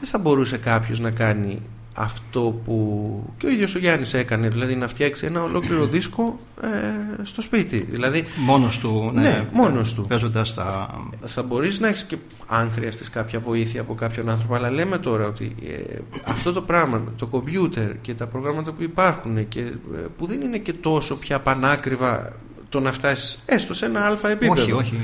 δεν θα μπορούσε κάποιος να κάνει αυτό που και ο ίδιος ο Γιάννης έκανε δηλαδή να φτιάξει ένα ολόκληρο δίσκο ε, στο σπίτι δηλαδή Μόνος του, ναι, Ναι, μόνος του. Παίζοντας τα... θα μπορείς να έχεις και αν χρειαστείς κάποια βοήθεια από κάποιον άνθρωπο αλλά λέμε τώρα ότι ε, αυτό το πράγμα το κομπιούτερ και τα προγράμματα που υπάρχουν και, ε, που δεν είναι και τόσο πια πανάκριβα το να φτάσεις έστω σε ένα αλφα επίπεδο Όχι, όχι.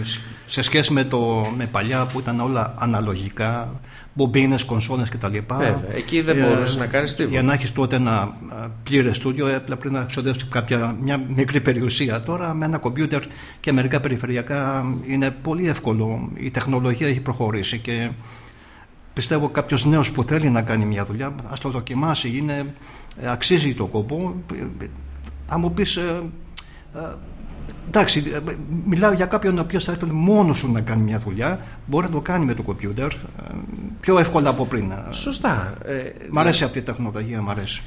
Σε σχέση με, το, με παλιά που ήταν όλα αναλογικά, μπομπίνες, κονσόλες κτλ. Βέβαια, εκεί δεν μπορούσες να κάνεις τίποτα. Για να έχεις τότε ένα πλήρες στούντιο, έπρεπε πρέπει να ξοδέψεις κάποια, μια μικρή περιουσία. Τώρα με ένα κομπιούτερ και μερικά περιφερειακά είναι πολύ εύκολο. Η τεχνολογία έχει προχωρήσει και πιστεύω κάποιος νέος που θέλει να κάνει μια δουλειά, ας το δοκιμάσει, είναι, ε, αξίζει το κόπο. Αν μου πεις, ε, ε, εντάξει, ε, μιλάω για κάποιον ο οποίος θα ήθελε μόνος του να κάνει μια δουλειά, μπορεί να το κάνει με το κομπιούτερ, ε, πιο εύκολα από πριν. Σωστά. Ε, Μ' αρέσει αυτή η τεχνολογία, μ' αρέσει.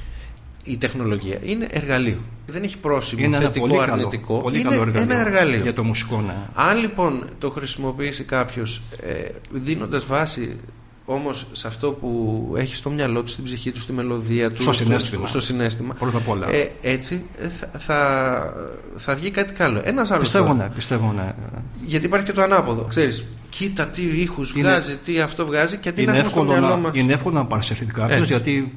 η τεχνολογία είναι εργαλείο. Δεν έχει πρόσημο, Είναι ένα θετικό, πολύ καλό, αρνητικό. πολύ είναι καλό εργαλείο, ένα εργαλείο. για το μουσικό, ναι. Αν λοιπόν το χρησιμοποιήσει κάποιος ε, δίνοντας βάση όμως σε αυτό που έχει στο μυαλό του, στην ψυχή του, στη μελωδία του, Στο συναίσθημα. στο συναίσθημα Πρώτα απ' όλα. ε, έτσι ε, θα, θα, θα βγει κάτι καλό. Ένας άλλος Πιστεύω τώρα. ναι, πιστεύω ναι. Γιατί υπάρχει και το ανάποδο. Ξέρεις, κοίτα τι ήχους Είναι- βγάζει, τι αυτό βγάζει και τι Είναι να έχουμε στο εύκολο, μυαλό να, μας. είναι εύκολο να παρασυρθεί κάποιος Έτσι. γιατί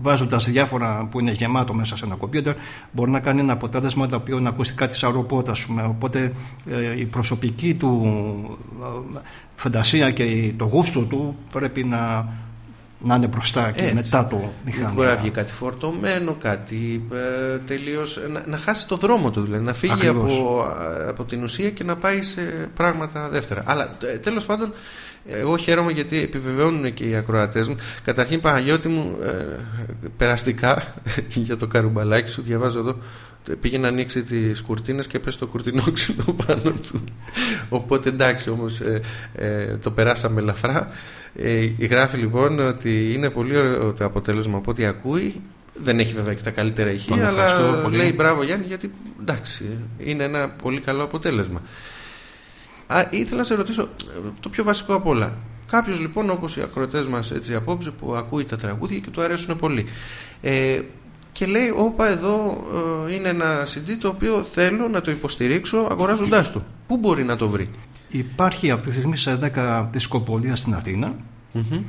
βάζοντας διάφορα που είναι γεμάτο μέσα σε ένα κομπιούτερ μπορεί να κάνει ένα αποτέλεσμα το οποίο να ακούσει κάτι σαν ρομπότ, ας πούμε. Οπότε ε, η προσωπική του ε, φαντασία και η- το γούστο του πρέπει να να είναι μπροστά και Έτσι. μετά το μηχάνημα. Μπορεί να βγει κάτι φορτωμένο, κάτι ε, τελείως... Να, να χάσει το δρόμο του δηλαδή, να φύγει Ακριβώς. από, ε, από την ουσία και να πάει σε πράγματα δεύτερα. Αλλά ε, τέλος πάντων, εγώ χαίρομαι γιατί επιβεβαιώνουν και οι ακροατές μου. Καταρχήν, Παναγιώτη μου, ε, περαστικά [LAUGHS] για το καρουμπαλάκι σου, διαβάζω εδώ, πήγε να ανοίξει τις κουρτίνες και πέσει το κουρτινόξυλο [LAUGHS] πάνω του. Οπότε εντάξει όμως ε, ε, το περάσαμε ελαφρά. Ε, γράφει λοιπόν ότι είναι πολύ ωραίο το αποτέλεσμα από ό,τι ακούει. Δεν έχει βέβαια και τα καλύτερα Τον ηχεία, ευχαριστώ αλλά πολύ. λέει μπράβο Γιάννη γιατί εντάξει είναι ένα πολύ καλό αποτέλεσμα. Α, ήθελα να σε ρωτήσω ε, το πιο βασικό απ' όλα. Κάποιος λοιπόν όπως οι ακροτέ μας έτσι απόψε που ακούει τα τραγούδια και του αρέσουν πολύ. Ε, και λέει, Όπα, εδώ ε, είναι ένα CD το οποίο θέλω να το υποστηρίξω αγοράζοντάς του. Πού μπορεί να το βρει; Υπάρχει αυτή τη στιγμή σε 10 δισκοπολία στην Αθήνα Μμμ.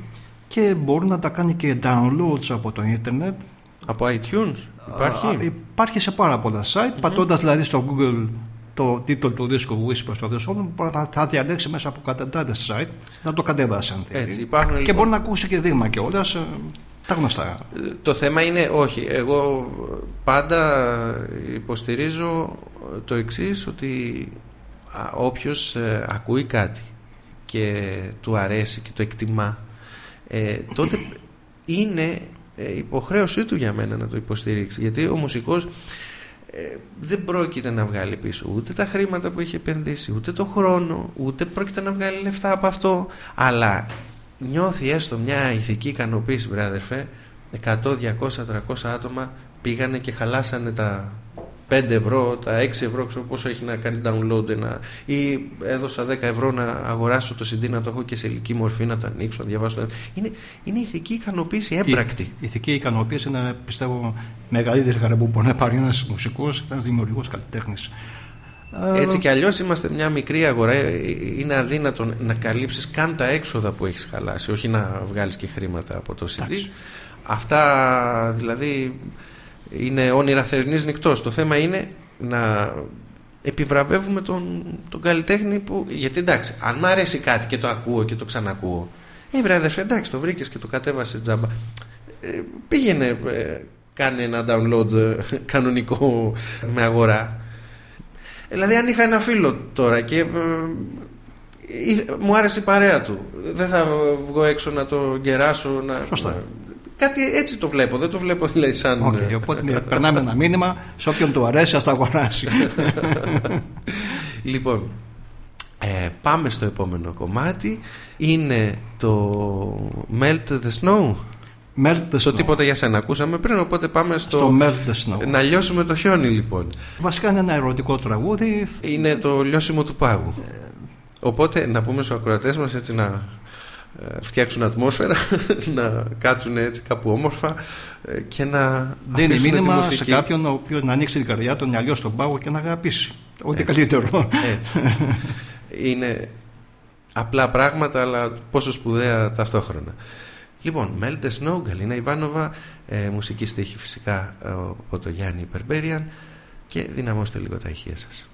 και μπορεί να τα κάνει και downloads από το ίντερνετ. Από iTunes; Υπάρχει; Α, υπάρχει σε πάρα πολλά site. Πατώντας δηλαδή στο Google το τίτλο του δίσκου Whispers στο δεσόλου, θα, θα διαλέξει μέσα από κατεντάδες site να το κατεβάσει αν θέλει. Έτσι, υπάρχουν, Και λοιπόν- μπορεί να ακούσει και δείγμα και όλα τα γνωστά. Ε, Το θέμα είναι όχι. Εγώ πάντα υποστηρίζω το εξής ότι α, όποιος ε, ακούει κάτι και του αρέσει και το εκτιμά ε, τότε είναι ε, υποχρέωσή του για μένα να το υποστηρίξει γιατί ο μουσικός ε, δεν πρόκειται να βγάλει πίσω ούτε τα χρήματα που έχει επενδύσει ούτε το χρόνο ούτε πρόκειται να βγάλει λεφτά από αυτό αλλά νιώθει έστω μια ηθική ικανοποίηση βρε αδερφέ. 100, 200, 300 άτομα πήγανε και χαλάσανε τα 5 ευρώ, τα 6 ευρώ ξέρω πόσο έχει να κάνει download ένα, ή έδωσα 10 ευρώ να αγοράσω το CD να το έχω και σε ηλική μορφή να το ανοίξω, να διαβάσω. Το... είναι, είναι ηθική ικανοποίηση έμπρακτη. Η ηθική ικανοποίηση είναι, πιστεύω, μεγαλύτερη χαρά που μπορεί να πάρει ένας μουσικός, ένας δημιουργό καλλιτέχνης. Έτσι κι αλλιώς είμαστε μια μικρή αγορά. Ε, Είναι αδύνατο να καλύψεις καν τα έξοδα που έχεις χαλάσει, όχι να βγάλεις και χρήματα από το CD. Εντάξει. Αυτά δηλαδή είναι όνειρα θερινής νυχτός. Το θέμα είναι να επιβραβεύουμε τον, τον καλλιτέχνη που... Γιατί εντάξει, αν μ' αρέσει κάτι και το ακούω και το ξανακούω, ε βρε αδερφέ, εντάξει, το βρήκες και το κατέβασες τζάμπα. Ε, πήγαινε, ε, κάνε ένα download ε, κανονικό με αγορά. Δηλαδή αν είχα ένα φίλο τώρα και ε, ή- μου άρεσε η παρέα του δεν θα βγω έξω να το κεράσω να... Σωστά. κάτι έτσι το βλέπω δεν το βλέπω δηλαδή σαν Οκ, οπότε περνάμε ένα μήνυμα σε όποιον του αρέσει, ας το αγοράσει. [LAUGHS] λοιπόν ε, πάμε στο επόμενο κομμάτι είναι το Melt the Snow Melt the το Snow. τίποτα για σένα ακούσαμε πριν οπότε πάμε στο, Στο Melt the Snow. να λιώσουμε το χιόνι λοιπόν Βασικά είναι ένα ερωτικό τραγούδι. είναι το λιώσιμο του πάγου. Οπότε να πούμε στους ακροατές μας έτσι να ε, φτιάξουν ατμόσφαιρα, [LAUGHS] να κάτσουν έτσι κάπου όμορφα ε, και να Δίνει αφήσουν τη μήνυμα σε μουσική. κάποιον ο οποίος να ανοίξει την καρδιά του, να λιώσει τον πάγο και να αγαπήσει. Ό,τι καλύτερο. Έτσι. [LAUGHS] Είναι απλά πράγματα αλλά πόσο σπουδαία ταυτόχρονα. Λοιπόν, Melt the Snow, Γκαλίνα Ιβάνοβα, ε, μουσική στίχη φυσικά ε, από το Γιάννη Υπερμπέριαν και δυναμώστε λίγο τα ηχεία σας.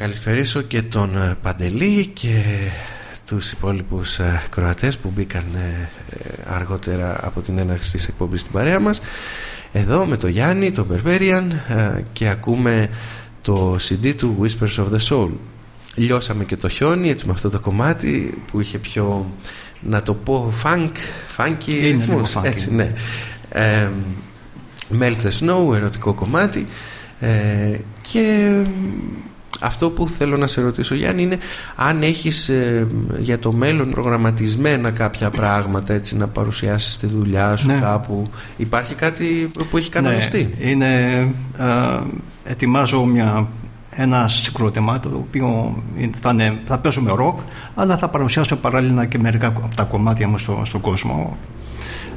Καλησπερίσω και τον ε, Παντελή και τους υπόλοιπους ε, Κροατές που μπήκαν ε, ε, αργότερα από την έναρξη της εκπομπής στην παρέα μας. Εδώ με τον Γιάννη, τον Barbarian ε, και ακούμε το CD του Whispers of the Soul. Λιώσαμε και το χιόνι έτσι με αυτό το κομμάτι που είχε πιο να το πω funk, funky Είναι λίγο ρυθμούς, funky. έτσι ναι. Ε, Melt the Snow, ερωτικό κομμάτι. Ε, και αυτό που θέλω να σε ρωτήσω Γιάννη είναι αν έχεις ε, για το μέλλον προγραμματισμένα κάποια πράγματα έτσι να παρουσιάσεις τη δουλειά σου Ναι. κάπου. Υπάρχει κάτι που έχει κανονιστεί; Ναι, είναι, ε, ετοιμάζω μια, ένα συγκρότημα το οποίο είναι- θα, είναι, θα παίζουμε ροκ αλλά θα παρουσιάσω παράλληλα και μερικά από τα κομμάτια μου στο, στον κόσμο.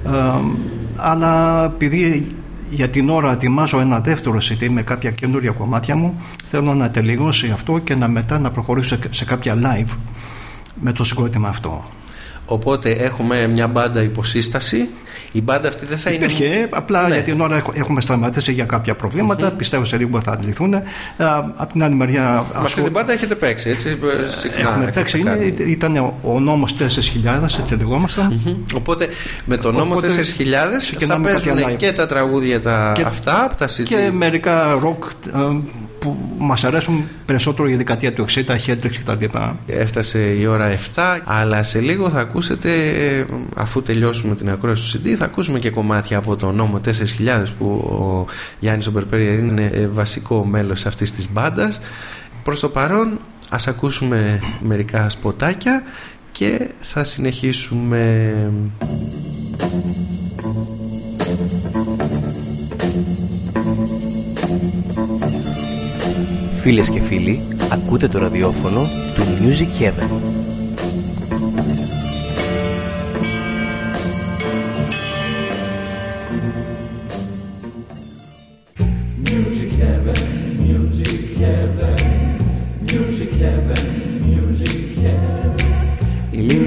Ε, αλλά επειδή για την ώρα ετοιμάζω ένα δεύτερο CD με κάποια καινούρια κομμάτια μου θέλω να τελειώσει αυτό και να μετά να προχωρήσω σε, σε κάποια live με το συγκρότημα αυτό. οπότε έχουμε μια μπάντα υποσύσταση η μπάντα αυτή δεν θα είναι Υπήρχε, απλά Ναι. για την ώρα έχ- έχουμε σταματήσει για κάποια προβλήματα. Πιστεύω σε λίγο θα λυθούν. Ε, Απ' την άλλη μεριά. με ασχολ- αυτή την μπάντα έχετε παίξει έτσι ε, συχνά Έχουμε έχετε παίξει. κάνει. Είναι, ήταν ο- ο νόμος 4.000, έτσι λεγόμασταν. Μμμ. Οπότε με το νόμο Οπότε 4.000 θα ξεκινάμε κάποια παίζουν live. και τα τραγούδια τα Και- αυτά από τα CD. Και μερικά ροκ ε, που μας αρέσουν περισσότερο για δεκαετία του 60, Hendrix κτλ. Έφτασε η ώρα 7 αλλά σε λίγο θα ακούσετε ε, αφού τελειώσουμε την ακρόαση του CD θα ακούσουμε και κομμάτια από το νόμο 4.000 που ο Γιάννης Ομπερπέρια είναι ε, βασικό μέλος αυτής της μπάντας προς το παρόν ας ακούσουμε μερικά σποτάκια και θα συνεχίσουμε Φίλες και φίλοι, ακούτε το ραδιόφωνο του Music Heaven.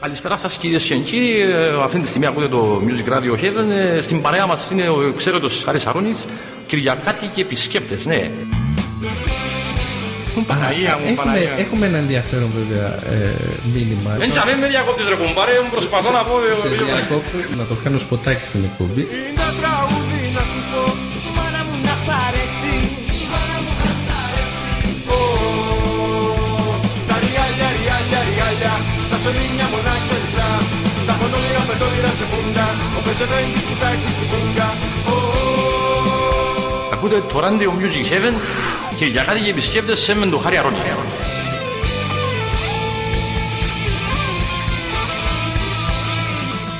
Καλησπέρα σας κυρίες και κύριοι. Ε, Αυτή τη στιγμή ακούτε το Music Radio Heaven. Ε, Στην παρέα μας είναι ο εξαίρετο Χάρης Αρώνης, Κυριακάτη και επισκέπτες. Ναι. Παναγία μου, Έχουμε, Παναγία. έχουμε ένα ενδιαφέρον βέβαια ε, μήνυμα. Δεν τζαμέ με διακόπτεις ρε κουμπάρε, μου προσπαθώ να πω... ε, Σε ε, διακόπτω να το κάνω σποτάκι στην εκπομπή. Είναι τραγούδι ριάλια Τα σωλήνια μονάξελτα Τα μονόλια με το λίρα σε πούντα Ο πεζεβέντης κουτάκι στην πούγκα Ω, Ακούτε το Radio Music Heaven, Κυριακάτη και επισκέπτες σε με το Χάρη Αρώνη.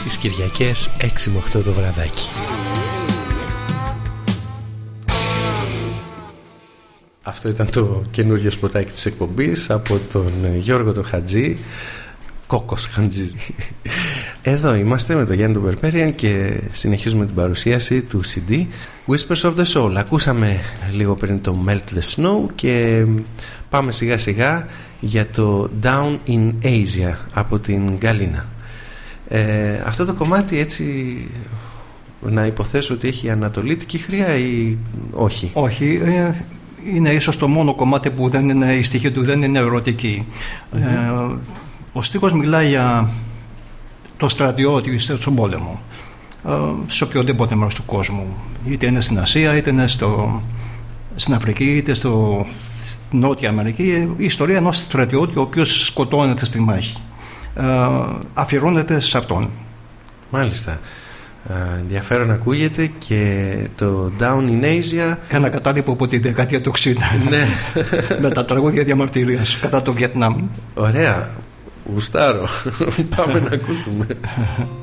Τις Κυριακές 6 με 8 το βραδάκι. Αυτό ήταν το καινούριο σποτάκι της εκπομπής από τον ε, Γιώργο το Χατζή Κόκος Χατζή Εδώ είμαστε με τον Γιάννη τον Περπέριαν και συνεχίζουμε την παρουσίαση του CD Whispers of the Soul. Ακούσαμε λίγο πριν το Melt the Snow και πάμε σιγά σιγά για το Down in Asia από την Γκαλίνα. Ε, Αυτό το κομμάτι έτσι να υποθέσω ότι έχει ανατολίτικη χρειά ή όχι; Όχι, ε, είναι ίσως το μόνο κομμάτι που δεν είναι, η στοιχεία του δεν είναι ερωτική. Ε, ο στίχος μιλάει για το στρατιώτη στον πόλεμο. Ε, σε οποιοδήποτε μέρος του κόσμου. Είτε είναι στην Ασία, είτε είναι στο, στην Αφρική, είτε στο στη Νότια Αμερική. Η ιστορία ενός στρατιώτη ο οποίος σκοτώνεται στη μάχη. Ε, αφιερώνεται σε αυτόν. Μάλιστα. Ε, ενδιαφέρον ακούγεται και το Down in Asia. Ένα κατάλοιπο από τη δεκαετία του 60. Ναι. [LAUGHS] με τα τραγούδια διαμαρτυρίας κατά το Βιετνάμ. Ωραία. Γουστάρω. Πάμε να ακούσουμε. [LAUGHS]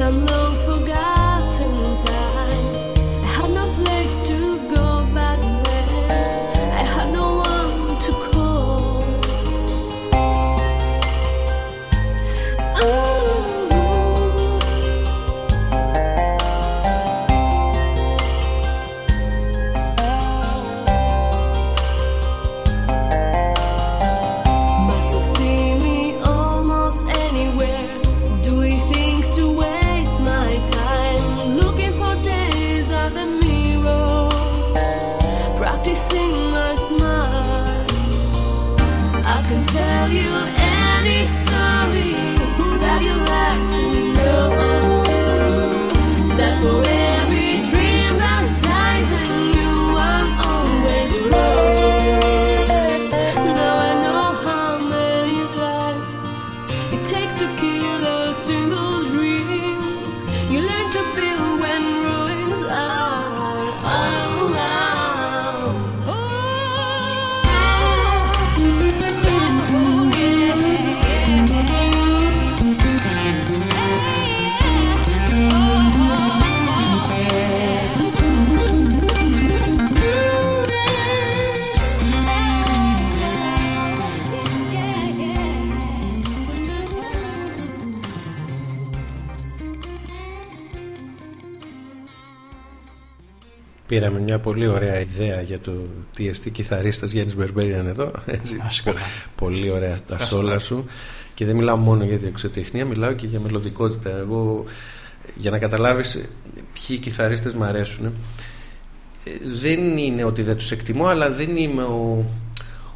to look μια πολύ ωραία ιδέα για το τι εστί κιθαρίστας Γιάννης Μπερμπέριαν εδώ. Έτσι. πολύ ωραία τα Ευχαριστώ. σόλα σου. Και δεν μιλάω μόνο για διοξιοτεχνία, μιλάω και για μελωδικότητα. Εγώ, για να καταλάβεις ποιοι κιθαρίστες μου αρέσουν, ε, δεν είναι ότι δεν τους εκτιμώ, αλλά δεν είμαι ο,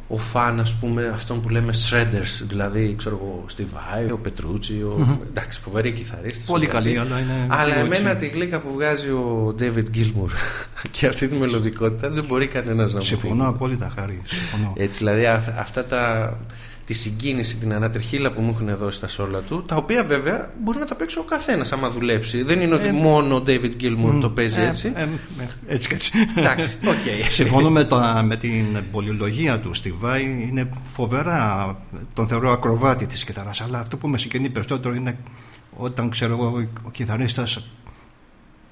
ο φαν, ας πούμε, αυτών που λέμε shredders, δηλαδή, ξέρω εγώ, Στιβάη, ο Πετρούτσι, ο... Μμμ. εντάξει, φοβεροί κιθαρίστες. Πολύ όλοι καλοί, αυτοί. αλλά είναι Αλλά λίγο εμένα έτσι. τη γλύκα που βγάζει ο David Gilmour [LAUGHS] και αυτή τη μελωδικότητα δεν μπορεί κανένας να μου Συμφωνώ δίνει. απόλυτα, Χάρη. Συμφωνώ. Έτσι, δηλαδή α- αυτά τα, τη συγκίνηση, την ανατριχίλα που μου έχουν δώσει τα σόλα του, τα οποία βέβαια μπορεί να τα παίξει ο καθένας άμα δουλέψει. Δεν είναι ότι Ε, μόνο ο David Gilmour μ, το παίζει ε, έτσι. ε, ε, έτσι και έτσι. Εντάξει, οκ. Συμφωνώ με, το, με την πολυλογία του Steve Vai. Είναι φοβερά. Τον θεωρώ ακροβάτη της κιθάρας. Αλλά αυτό που με συγκινεί περισσότερο είναι όταν ξέρω εγώ ο κιθαρίστας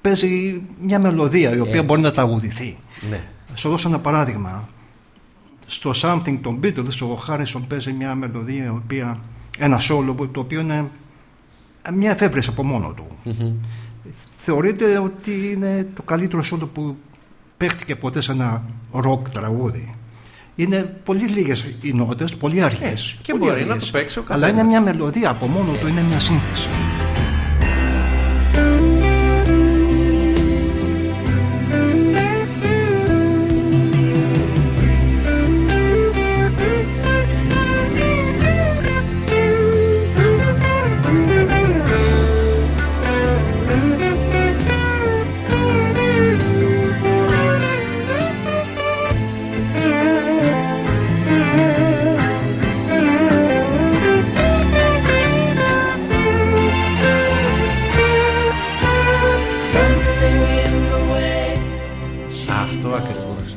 παίζει μια μελωδία η οποία Έτσι. μπορεί να τραγουδηθεί. Ναι. Σου δώσω ένα παράδειγμα. Στο Something των Beatles ο Χάρισον παίζει μια μελωδία η οποία, ένα σόλο που- το οποίο είναι μια εφεύρεση από μόνο του. Μμμ. Θεωρείται ότι είναι το καλύτερο σόλο που παίχτηκε ποτέ σε ένα ροκ τραγούδι. Είναι πολύ λίγες οι νότες, πολύ αργές. Ε, και πολύ μπορεί να αργές. το παίξει ο Αλλά είναι καθένας. μια μελωδία από μόνο του, είναι μια σύνθεση.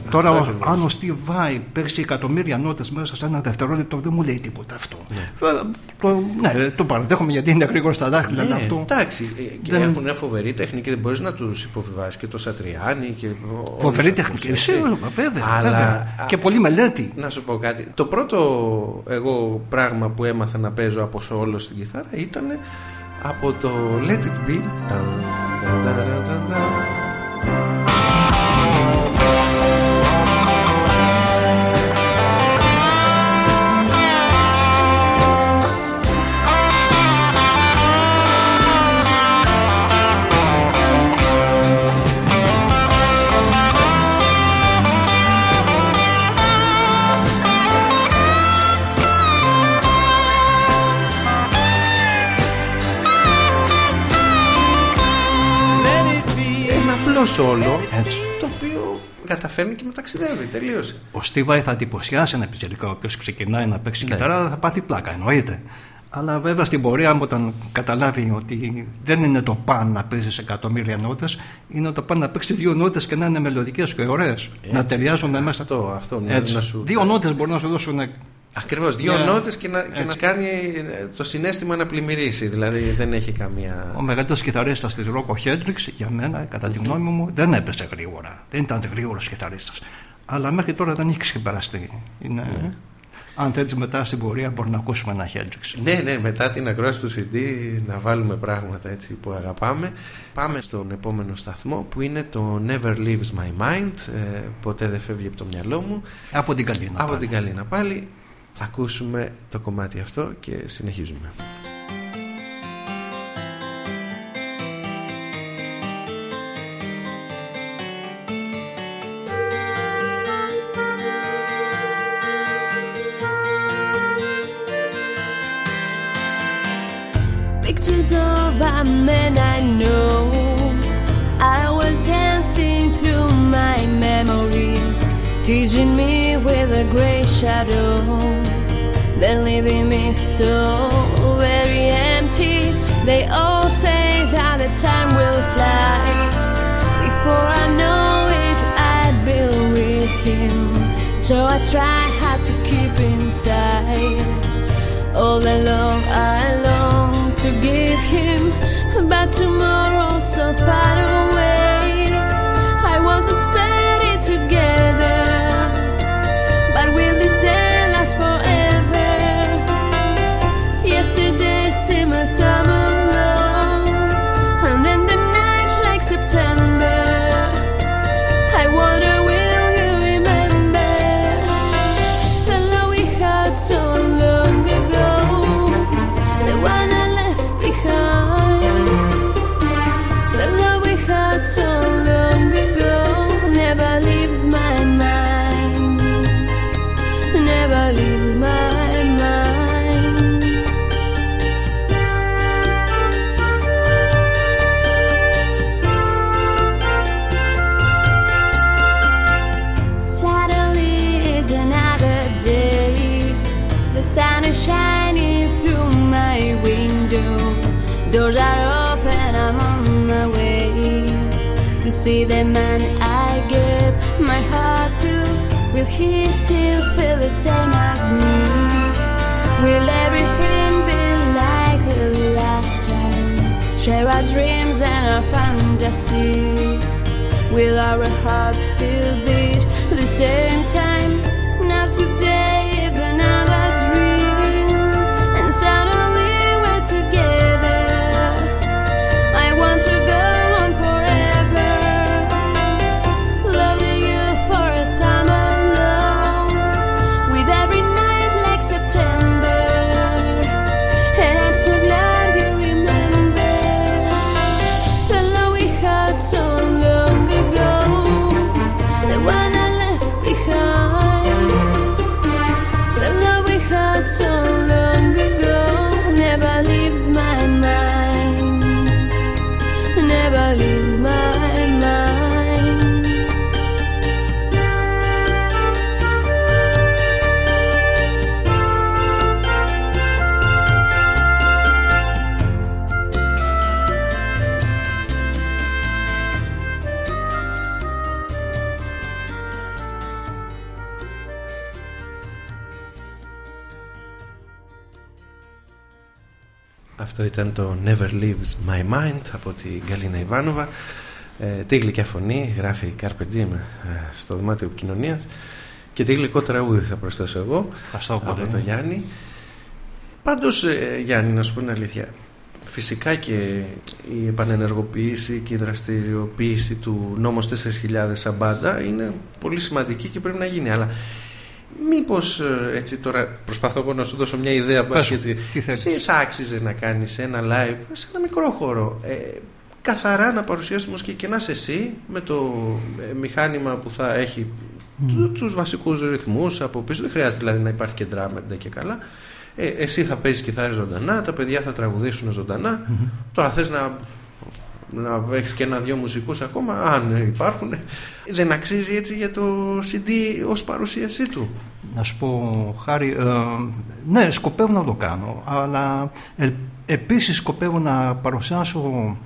Τώρα, Αυτό ο- ακριβώς. αν ο Steve Vai παίξει εκατομμύρια νότες μέσα σε ένα δευτερόλεπτο, δεν μου λέει τίποτα αυτό. Βέβαια, το, ναι, το παραδέχομαι γιατί είναι γρήγορο στα δάχτυλα. αλλά Ναι, αυτό εντάξει. ε, Και δεν- έχουν φοβερή τεχνική, δεν μπορείς να τους υποβιβάσεις και το Σατριάνι και. όλους Φοβερή αυτούς, τεχνική. έτσι. Σίγουρα, βέβαια, Αλλά- βέβαια. Και πολύ μελέτη. Να σου πω κάτι. Το πρώτο εγώ πράγμα που έμαθα να παίζω από σόλο στην κιθάρα ήταν από το Let It Be. Ταν, ταν, ταν, ταν, ταν. Ένα απλό σόλο Έτσι. το οποίο καταφέρνει και με ταξιδεύει. Τελείωσε. Ο Steve Vai θα εντυπωσιάσει ένα πιτσιρικά ο οποίος ξεκινάει να παίξει Ναι. κιθάρα, θα πάθει πλάκα, εννοείται. Αλλά βέβαια στην πορεία, όταν καταλάβει ότι δεν είναι το παν να παίζει εκατομμύρια νότες, είναι το παν να παίξει δύο νότες και να είναι μελλοντικέ και ωραίες. Να ταιριάζουν μέσα. Αυτό, αυτό ναι, Έτσι. να σου- Δύο νότες μπορεί να σου δώσουν. Ακριβώς. Δύο Μια- νότες και, να, και να Έτσι. κάνει ε, το συνέστημα να πλημμυρίσει. Δηλαδή δεν έχει καμία. Ο μεγαλύτερος κιθαρίστας της Ρόκο Χέντριξ, για μένα, κατά τη γνώμη μου, δεν έπεσε γρήγορα. Δεν ήταν γρήγορος κιθαρίστας. Αλλά μέχρι τώρα δεν έχει ξεπεραστεί. Είναι... Αν θέλεις μετά στην πορεία, μπορεί να ακούσουμε ένα Χέντριξ. Ναι, ναι, μετά την ακρόαση του CD να βάλουμε πράγματα έτσι που αγαπάμε. Πάμε στον επόμενο σταθμό που είναι το Never Leaves My Mind. Ε, ποτέ δεν φεύγει από το μυαλό μου. Από την Καλίνα. Από πάλι. την Καλίνα πάλι. Θα ακούσουμε το κομμάτι αυτό και συνεχίζουμε. Pictures of a man teasing me with a gray shadow, then leaving me so very empty. They all say that the time will fly. Before I know it, I'd be with him. So I try hard to keep inside all the love I long to give him, but tomorrow's so far away. Sun is shining through my window. Doors are open, I'm on my way to see the man I gave my heart to. Will he still feel the same as me? Will everything be like the last time? Share our dreams and our fantasy. Will our hearts still beat the same time? Not today, Αυτό ήταν το Never Leaves My Mind από την Γκαλίνα Ιβάνοβα. Ε, τι γλυκιά φωνή, γράφει Carpe Diem ε, στο δωμάτιο επικοινωνίας. Και τι γλυκό τραγούδι θα προσθέσω εγώ από τον Γιάννη. Πάντως ε, Γιάννη να σου πω την αλήθεια Φυσικά και η επανενεργοποίηση και η δραστηριοποίηση του νόμος 4.000 σαν μπάντα είναι πολύ σημαντική και πρέπει να γίνει αλλά μήπως ε, έτσι τώρα προσπαθώ εγώ να σου δώσω μια ιδέα Πες, γιατί τι θέλεις. δεν άξιζε να κάνεις ένα live σε ένα μικρό χώρο. Ε, καθαρά να παρουσιάσεις τη μουσική και να είσαι εσύ με το ε, μηχάνημα που θα έχει του- τους βασικούς ρυθμούς από πίσω. Δεν χρειάζεται δηλαδή να υπάρχει και drummer ντε και καλά. Ε, εσύ θα παίζεις κιθάρι ζωντανά τα παιδιά θα τραγουδήσουν ζωντανά. Τώρα θες να να έχεις και ένα-δυο μουσικούς ακόμα αν υπάρχουν δεν αξίζει έτσι για το CD ως παρουσίασή του Να σου πω, Χάρη, ε, ναι, σκοπεύω να το κάνω, αλλά ε, επίσης σκοπεύω να παρουσιάσω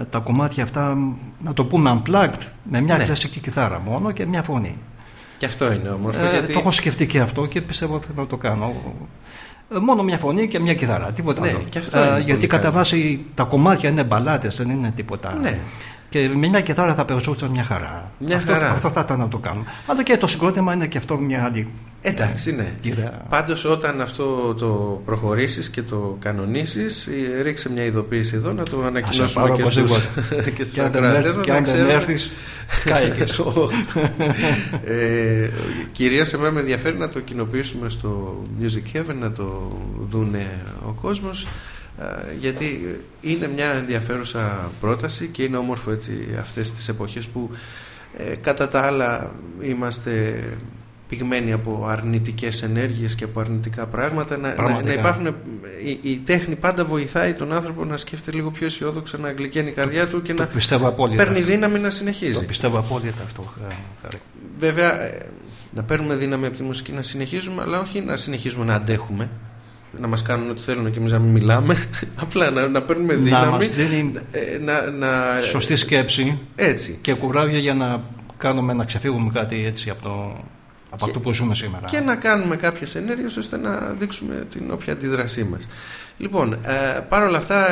ε, τα κομμάτια αυτά, να το πούμε unplugged, με μια Ναι. κλασική κιθάρα μόνο και μια φωνή. και αυτό είναι όμορφο Ε, γιατί Το έχω σκεφτεί και αυτό και πιστεύω ότι θα το κάνω. Ε, Μόνο μια φωνή και μια κιθάρα, τίποτα Ναι, άλλο. και αυτό είναι πολύ γιατί κατά καλό. βάση τα κομμάτια είναι μπαλάτες, δεν είναι τίποτα. Ναι. Και με μια κιθάρα θα περισσότερο μια χαρά. Μια αυτό, χαρά. αυτό θα ήταν να το κάνω. Αλλά και το συγκρότημα είναι και αυτό μια άλλη Εντάξει, ναι. ιδέα. Πάντως όταν αυτό το προχωρήσεις και το κανονίσεις ε, ρίξε μια ειδοποίηση εδώ να το ανακοινώσουμε πάρω και στους, οπωσδήποτε. [LAUGHS] και στους Και αν δεν ακροατές έρθεις- μας και να αν δεν ξέρουν. έρθεις, κάηκες. [LAUGHS] ε, κυρίως εμένα με ενδιαφέρει να το κοινοποιήσουμε στο Music Heaven να το δούνε ο κόσμος ε, γιατί είναι μια ενδιαφέρουσα πρόταση και είναι όμορφο έτσι αυτές τις εποχές που ε, κατά τα άλλα είμαστε πυγμένοι από αρνητικές ενέργειες και από αρνητικά πράγματα να, να, Πραγματικά. να υπάρχουν η, η τέχνη πάντα βοηθάει τον άνθρωπο να σκέφτεται λίγο πιο αισιόδοξα να γλυκαίνει η καρδιά του και Το να πιστεύω απόλυτα. παίρνει αυτό. δύναμη να συνεχίζει Το πιστεύω απόλυτα αυτό. Χα- Χάρη. Βέβαια, ε, να παίρνουμε δύναμη από τη μουσική να συνεχίζουμε, αλλά όχι να συνεχίζουμε να αντέχουμε. Να μας κάνουν ό,τι θέλουν και εμείς να μην μιλάμε. [LAUGHS] Απλά να, να παίρνουμε Να δύναμη. μας δίνει ε, να, να, σωστή σκέψη Έτσι. και κουράγια για να κάνουμε να ξεφύγουμε κάτι έτσι από, το, από αυτό που ζούμε σήμερα. Και να κάνουμε κάποιες ενέργειες ώστε να δείξουμε την όποια αντίδρασή μας. Λοιπόν, ε, παρ' όλα αυτά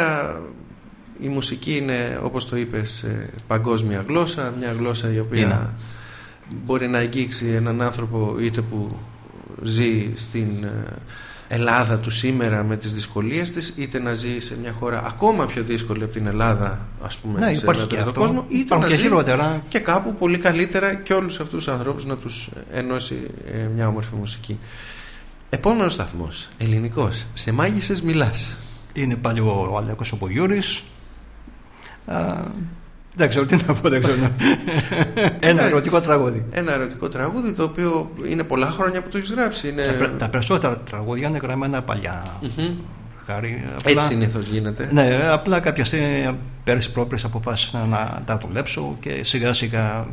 η μουσική είναι, όπως το είπες, ε, παγκόσμια γλώσσα. Μια γλώσσα η οποία Είναι. μπορεί να αγγίξει έναν άνθρωπο είτε που ζει στην ε, Ελλάδα του σήμερα με τις δυσκολίες της είτε να ζει σε μια χώρα ακόμα πιο δύσκολη από την Ελλάδα ας πούμε Ναι, σε υπάρχει ένα και τρίτο αυτό. κόσμο είτε Υπάρχουν να και ζει χειρότερα. και κάπου πολύ καλύτερα και όλους αυτούς τους ανθρώπους να τους ενώσει ε, μια όμορφη μουσική. Επόμενος σταθμός, ελληνικός. Σε μάγισσες μιλάς. Είναι πάλι ο Αλέκος ο Πογιούρης. Α, δεν ξέρω τι να πω, δεν ξέρω. [LAUGHS] Ένα ερωτικό τραγούδι. Ένα ερωτικό τραγούδι το οποίο είναι πολλά χρόνια που το έχεις γράψει. Είναι... Τα, πρε- τα περισσότερα τραγούδια είναι γραμμένα παλιά. Μμμ. Χάρη, Έτσι συνήθως γίνεται. Ναι, απλά κάποια στιγμή πέρυσι πρόπερσι αποφάσισα να τα δουλέψω και σιγά σιγά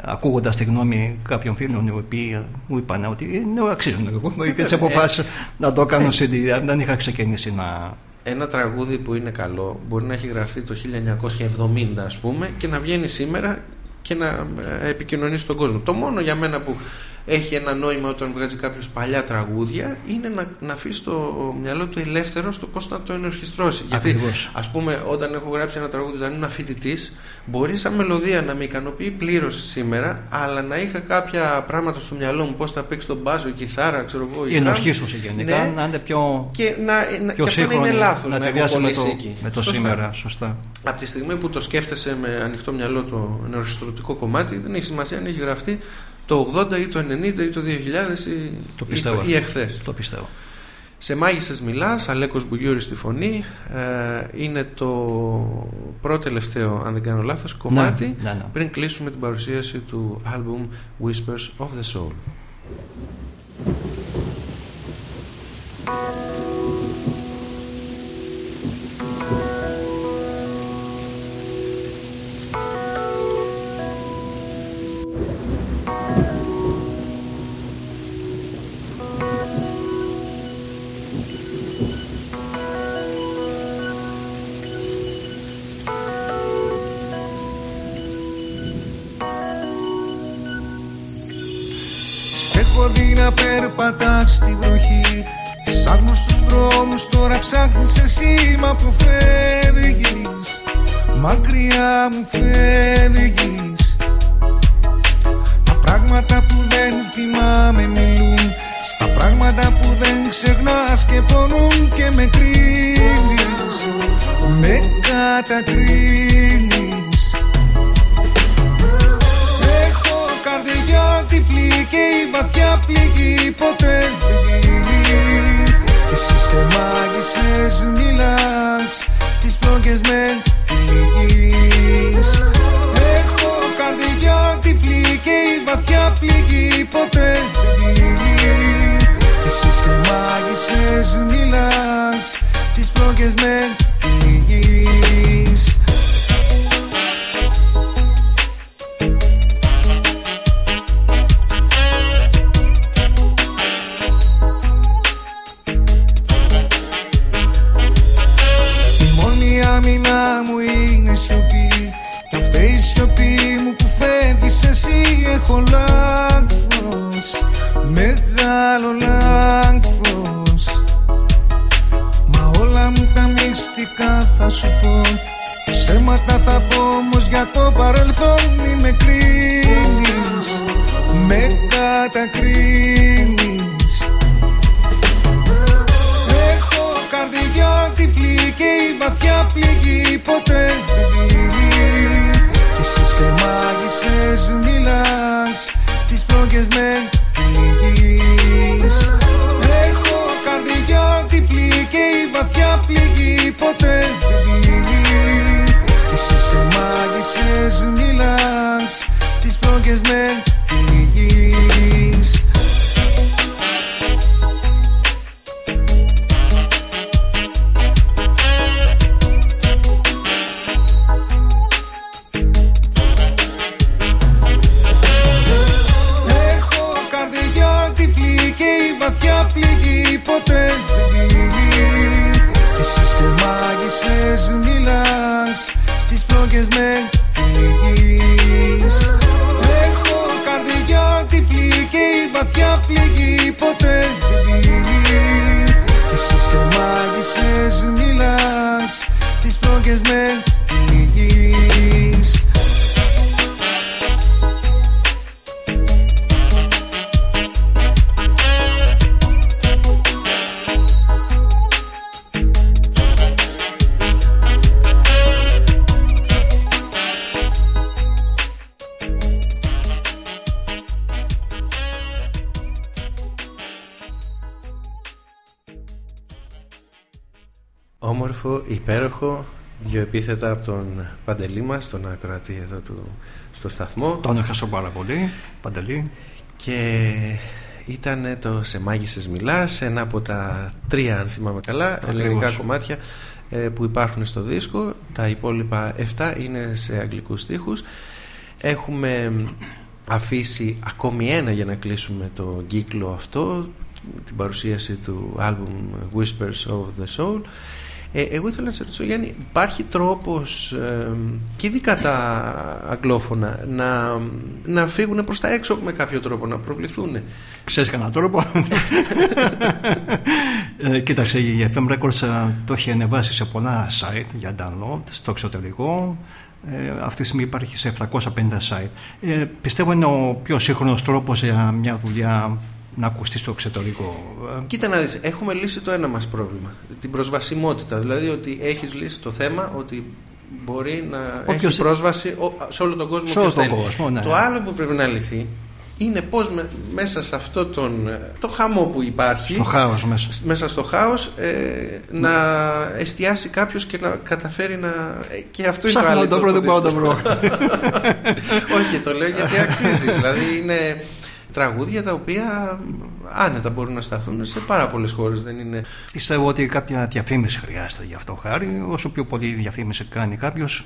ακούγοντας τη γνώμη κάποιων φίλων οι οποίοι μου είπαν ότι ναι, αξίζουν εγώ και έτσι αποφάσισα να το κάνω CD. Δεν είχα ξεκινήσει να... Ένα τραγούδι που είναι καλό μπορεί να έχει γραφτεί το 1970 ας πούμε και να βγαίνει σήμερα και να ε, επικοινωνεί στον κόσμο. Το μόνο για μένα που έχει ένα νόημα όταν βγάζει κάποιος παλιά τραγούδια είναι να, να αφήσει το μυαλό του ελεύθερο στο πώς να το ενορχιστρώσει. Γιατί, Ακριβώς. ας πούμε, όταν έχω γράψει ένα τραγούδι όταν ήμουν φοιτητής, μπορεί σαν μελωδία να με ικανοποιεί πλήρως σήμερα, αλλά να είχα κάποια πράγματα στο μυαλό μου, πώς θα παίξει τον μπάζο, η κιθάρα, ξέρω εγώ. Η drum. ενορχίστρωση γενικά Ναι. να είναι πιο, Και, να, να, πιο και αυτό να είναι σύγχρονη, λάθος. να να, ταιριάζει έχω με το, κολλήσει εκεί. με το Σωστά. σήμερα. Σωστά. Από τη στιγμή που το σκέφτεσαι με ανοιχτό μυαλό το ενορχιστρωτικό κομμάτι, δεν έχει σημασία αν έχει γραφτεί το 80 ή το 90 ή το 2000 ή, Το πιστεύω. ή, ή εχθές. Το πιστεύω. Σε μάγισσες μιλάς, Αλέκος Μπουγιούρης στη φωνή. Ε, είναι το πρώτο τελευταίο, αν δεν κάνω λάθος, κομμάτι ναι, ναι. πριν κλείσουμε την παρουσίαση του album Whispers of the Soul. Σε έχω δει να περπατάς στη βροχή. Σ' άγνωστους δρόμους τώρα ψάχνεις εσύ μα αποφεύγεις Μακριά μου φεύγεις. Τα πράγματα που δεν θυμάμαι μιλούν. Στα πράγματα που δεν ξεχνάς και πονούν και με κρίνεις. Με κατακρίνεις καρδιά τυφλή και η βαθιά πληγή ποτέ δεν κλείνει Εσύ σε μάγισσες μιλάς Στις φλόγες με πληγείς δύο επίθετα από τον Παντελή μας, τον ακροατή εδώ του, στο σταθμό. Τον ευχαριστώ πάρα πολύ, Παντελή. Και ήταν το «Σε μάγισσες μιλάς», ένα από τα τρία, αν θυμάμαι καλά, Ακριβώς. ελληνικά κομμάτια ε, που υπάρχουν στο δίσκο. Τα υπόλοιπα 7 είναι σε αγγλικούς στίχους. Έχουμε αφήσει ακόμη ένα για να κλείσουμε το κύκλο αυτό, την παρουσίαση του άλμπουμ Whispers of the Soul. Ε, εγώ ήθελα να σε ρωτήσω Γιάννη, υπάρχει τρόπος ε, και ειδικά τα αγγλόφωνα να, να φύγουν προς τα έξω με κάποιο τρόπο, να προβληθούν. Ξέρεις κανένα τρόπο; ε, κοίταξε, η FM Records ε, το έχει ανεβάσει σε πολλά site για download στο εξωτερικό. Ε, αυτή τη στιγμή υπάρχει σε 750 site. Ε, πιστεύω είναι ο πιο σύγχρονος τρόπος για μια δουλειά να ακουστεί στο εξωτερικό. Ε, Κοίτα να δεις, έχουμε λύσει το ένα μας πρόβλημα, την προσβασιμότητα. Δηλαδή ότι έχεις λύσει το θέμα ότι μπορεί να Όποιος- έχει πρόσβαση ο- σε όλο τον κόσμο. Σε όλο όποιος τον θέλει. κόσμο, ναι. Το άλλο που πρέπει να λυθεί είναι πώς με- μέσα σε αυτό τον, το χαμό που υπάρχει στο χάος μέσα. μέσα στο χάος ε, να εστιάσει κάποιος και να καταφέρει να... ε, και αυτό είναι το Ψάχνω άλλο να το βρω, δεν μπορώ να το βρω. Όχι, το λέω γιατί αξίζει. [LAUGHS] δηλαδή είναι τραγούδια τα οποία άνετα μπορούν να σταθούν σε πάρα πολλές χώρες. Δεν είναι... Πιστεύω ότι κάποια διαφήμιση χρειάζεται γι' αυτό χάρη. Όσο πιο πολύ διαφήμιση κάνει κάποιος,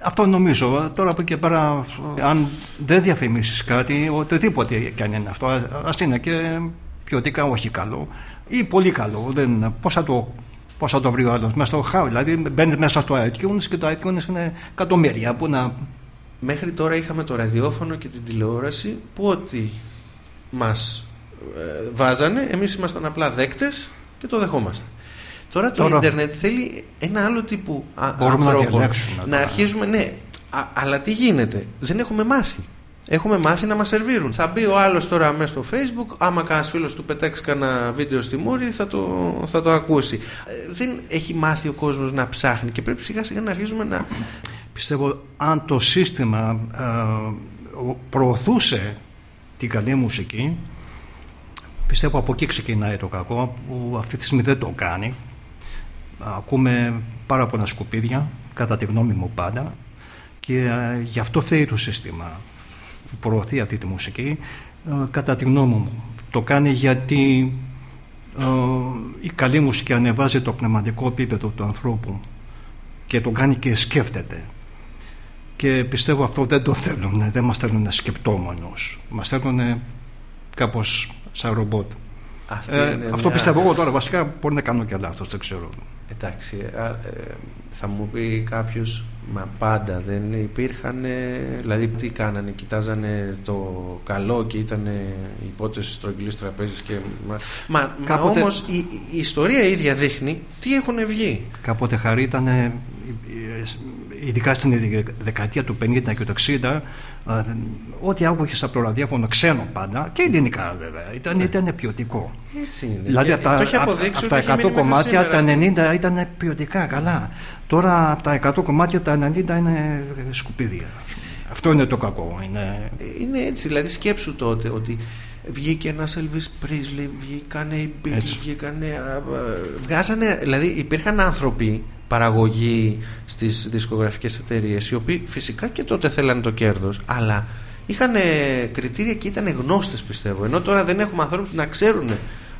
αυτό νομίζω. Τώρα από εκεί και πέρα, αν δεν διαφημίσεις κάτι, οτιδήποτε και αν είναι αυτό, ας είναι και ποιοτικά όχι καλό ή πολύ καλό. Δεν, πώς, θα το, πώς θα το βρει ο άλλος μέσα στο χάο. Δηλαδή μπαίνει μέσα στο iTunes και το iTunes είναι εκατομμύρια που να. Μέχρι τώρα είχαμε το ραδιόφωνο και την τηλεόραση που ό,τι μας ε, βάζανε, εμείς ήμασταν απλά δέκτες και το δεχόμαστε. Τώρα το Τώρα- ίντερνετ θέλει ένα άλλο τύπου α- Μπορούμε να ανθρώπων. διαλέξουμε να τώρα. αρχίζουμε, ναι. Α- αλλά τι γίνεται, δεν έχουμε μάθει. Έχουμε μάθει να μας σερβίρουν. Θα μπει ο άλλος τώρα μέσα στο Facebook, άμα κανένας φίλος του πετάξει κανένα βίντεο στη μούρη, θα το, θα το ακούσει. Ε, Δεν έχει μάθει ο κόσμος να ψάχνει και πρέπει σιγά σιγά να αρχίζουμε να. Πιστεύω αν το σύστημα ε, ο- προωθούσε την καλή μουσική. Πιστεύω από εκεί ξεκινάει το κακό που αυτή τη στιγμή δεν το κάνει. Ακούμε πάρα πολλά σκουπίδια κατά τη γνώμη μου πάντα και ε, γι' αυτό θέλει το σύστημα. Που προωθεί αυτή τη μουσική. Ε, κατά τη γνώμη μου το κάνει γιατί ε, η καλή μουσική ανεβάζει το πνευματικό επίπεδο του ανθρώπου και το κάνει και σκέφτεται και πιστεύω αυτό δεν το θέλουν δεν μας θέλουν σκεπτόμενους μας θέλουν κάπως σαν ρομπότ Αυτή ε, είναι αυτό μια- πιστεύω εγώ τώρα βασικά μπορεί να κάνω και λάθος δεν ξέρω Εντάξει, α, ε, θα μου πει κάποιος, μα πάντα δεν υπήρχαν. ε, Δηλαδή, τι κάνανε, κοιτάζανε το καλό και ήταν υπότες στρογγυλή τραπέζη. Και... Μα, μα, Κάποτε- μα όμως η, η ιστορία ίδια δείχνει τι έχουν βγει. Κάποτε χαρή ήταν, ε, ειδικά στην δεκαετία του 50 και του 60, ε, ό,τι άκουγες από το ραδιόφωνο ξένο πάντα, και ελληνικά βέβαια, ήταν, ήταν ποιοτικό. Έτσι είναι. Δηλαδή Και από τα, το έχει απ- αποδείξει απ' τα ότι έχει 100 μείνει μέχρι κομμάτια σήμερα τα στην- 90 ήταν ποιοτικά καλά. Τώρα από τα 100 κομμάτια τα 90 είναι σκουπίδια. ας πούμε. Αυτό είναι το κακό. Είναι... Είναι έτσι, δηλαδή σκέψου τότε ότι βγήκε ένας Elvis Presley, βγήκανε οι Beatles, Έτσι. βγήκανε... α, α, Βγάζανε, δηλαδή υπήρχαν άνθρωποι παραγωγή στις δισκογραφικές εταιρείες οι οποίοι φυσικά και τότε θέλανε το κέρδος αλλά είχαν κριτήρια και ήταν γνώστες πιστεύω ενώ τώρα δεν έχουμε ανθρώπους να ξέρουν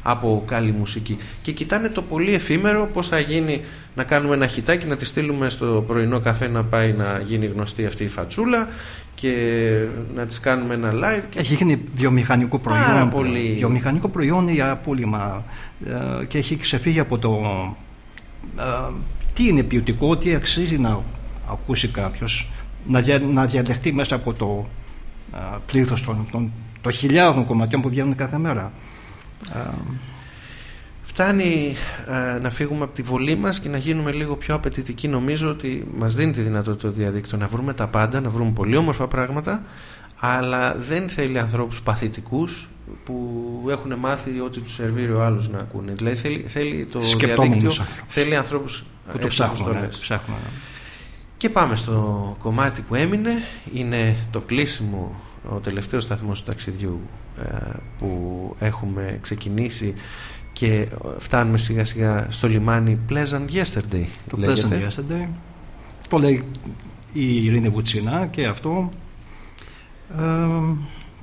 από καλή μουσική και κοιτάνε το πολύ εφήμερο πώς θα γίνει να κάνουμε ένα χιτάκι να τη στείλουμε στο πρωινό καφέ να πάει να γίνει γνωστή αυτή η φατσούλα και να τις κάνουμε ένα live και Έχει γίνει βιομηχανικό προϊόν. Πάρα πλέον. πολύ. Βιομηχανικό προϊόν για πούλημα ε, και έχει ξεφύγει από το ε, τι είναι ποιοτικό, τι αξίζει να ακούσει κάποιος να, δια, να διαλεχτεί μέσα από το ε, πλήθος των, των, των χιλιάδων κομματιών που βγαίνουν κάθε μέρα. Ε, Φτάνει ε, να φύγουμε από τη βολή μας και να γίνουμε λίγο πιο απαιτητικοί. Νομίζω ότι μας δίνει τη δυνατότητα το διαδίκτυο να βρούμε τα πάντα, να βρούμε πολύ όμορφα πράγματα, αλλά δεν θέλει ανθρώπους παθητικούς που έχουν μάθει ότι τους σερβίρει ο άλλος να ακούνε. Δηλαδή θέλει, θέλει το Σκεπτόμενους διαδίκτυο, ανθρώπους. θέλει ανθρώπους που το έτσι όπως ψάχνουν. λες. ε, ψάχνουν. Και πάμε στο κομμάτι που έμεινε. Είναι το κλείσιμο, ο τελευταίος σταθμός του ταξιδιού ε, που έχουμε ξεκινήσει και φτάνουμε σιγά σιγά στο λιμάνι Pleasant Yesterday. Το λέγεται. Pleasant Yesterday. Το λέει η Ειρήνη Βουτσινά και αυτό. Ε,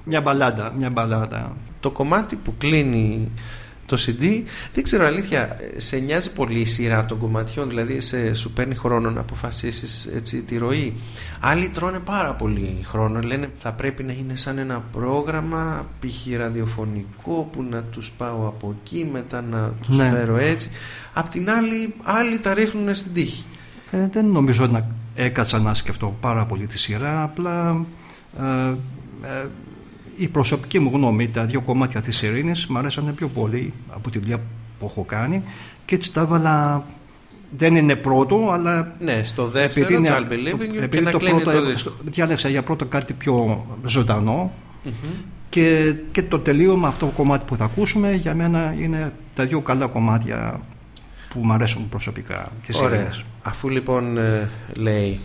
μια μπαλάντα, μια μπαλάντα. Το κομμάτι που κλείνει το CD, δεν ξέρω αλήθεια, σε νοιάζει πολύ η σειρά των κομματιών, δηλαδή σε, σου παίρνει χρόνο να αποφασίσεις έτσι, τη ροή. Άλλοι τρώνε πάρα πολύ χρόνο, λένε θα πρέπει να είναι σαν ένα πρόγραμμα π.χ. ραδιοφωνικό που να τους πάω από εκεί, μετά να τους Ναι. φέρω έτσι. Απ' την άλλη, άλλοι τα ρίχνουν στην τύχη. Ε, δεν νομίζω να έκατσα να σκεφτώ πάρα πολύ τη σειρά, απλά ε, ε, η προσωπική μου γνώμη, τα δύο κομμάτια της Ειρήνης μου αρέσανε πιο πολύ από τη δουλειά που έχω κάνει και έτσι τα έβαλα δεν είναι πρώτο, αλλά Ναι, στο δεύτερο, επειδή το είναι- I'll Believe in You, επειδή και να το κλείνει πρώτο, το δίσκο. διάλεξα για πρώτο κάτι πιο ζωντανό Μμμ. και, και το τελείωμα αυτό το κομμάτι που θα ακούσουμε για μένα είναι τα δύο καλά κομμάτια που μου αρέσουν προσωπικά της Ωραία. Ειρήνης. Αφού λοιπόν ε, λέει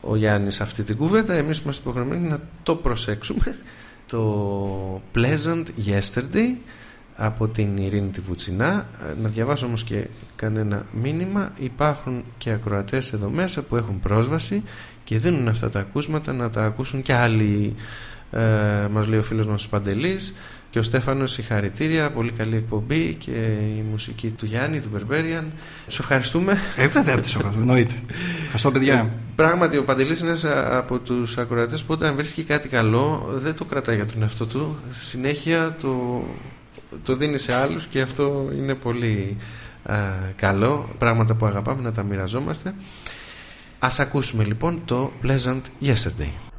ο Γιάννης αυτή την κουβέντα, εμείς είμαστε υποχρεωμένοι να το προσέξουμε. Το Pleasant Yesterday από την Ειρήνη τη Βουτσινά. Ε, Να διαβάσω όμως και κανένα μήνυμα. Υπάρχουν και ακροατές εδώ μέσα που έχουν πρόσβαση και δίνουν αυτά τα ακούσματα να τα ακούσουν και άλλοι. Ε, μας λέει ο φίλος μας ο Παντελής και ο Στέφανος συγχαρητήρια, πολύ καλή εκπομπή και η μουσική του Γιάννη, του Μπερμπέριαν. Σου ευχαριστούμε. Ε, βέβαια, τη εννοείται. Ευχαριστώ, παιδιά. Πράγματι, ο Παντελής είναι ένας από τους ακροατές που όταν βρίσκει κάτι καλό δεν το κρατάει για τον εαυτό του. Συνέχεια το, το δίνει σε άλλους και αυτό είναι πολύ α, καλό. Πράγματα που αγαπάμε να τα μοιραζόμαστε. Ας ακούσουμε λοιπόν το Pleasant Yesterday.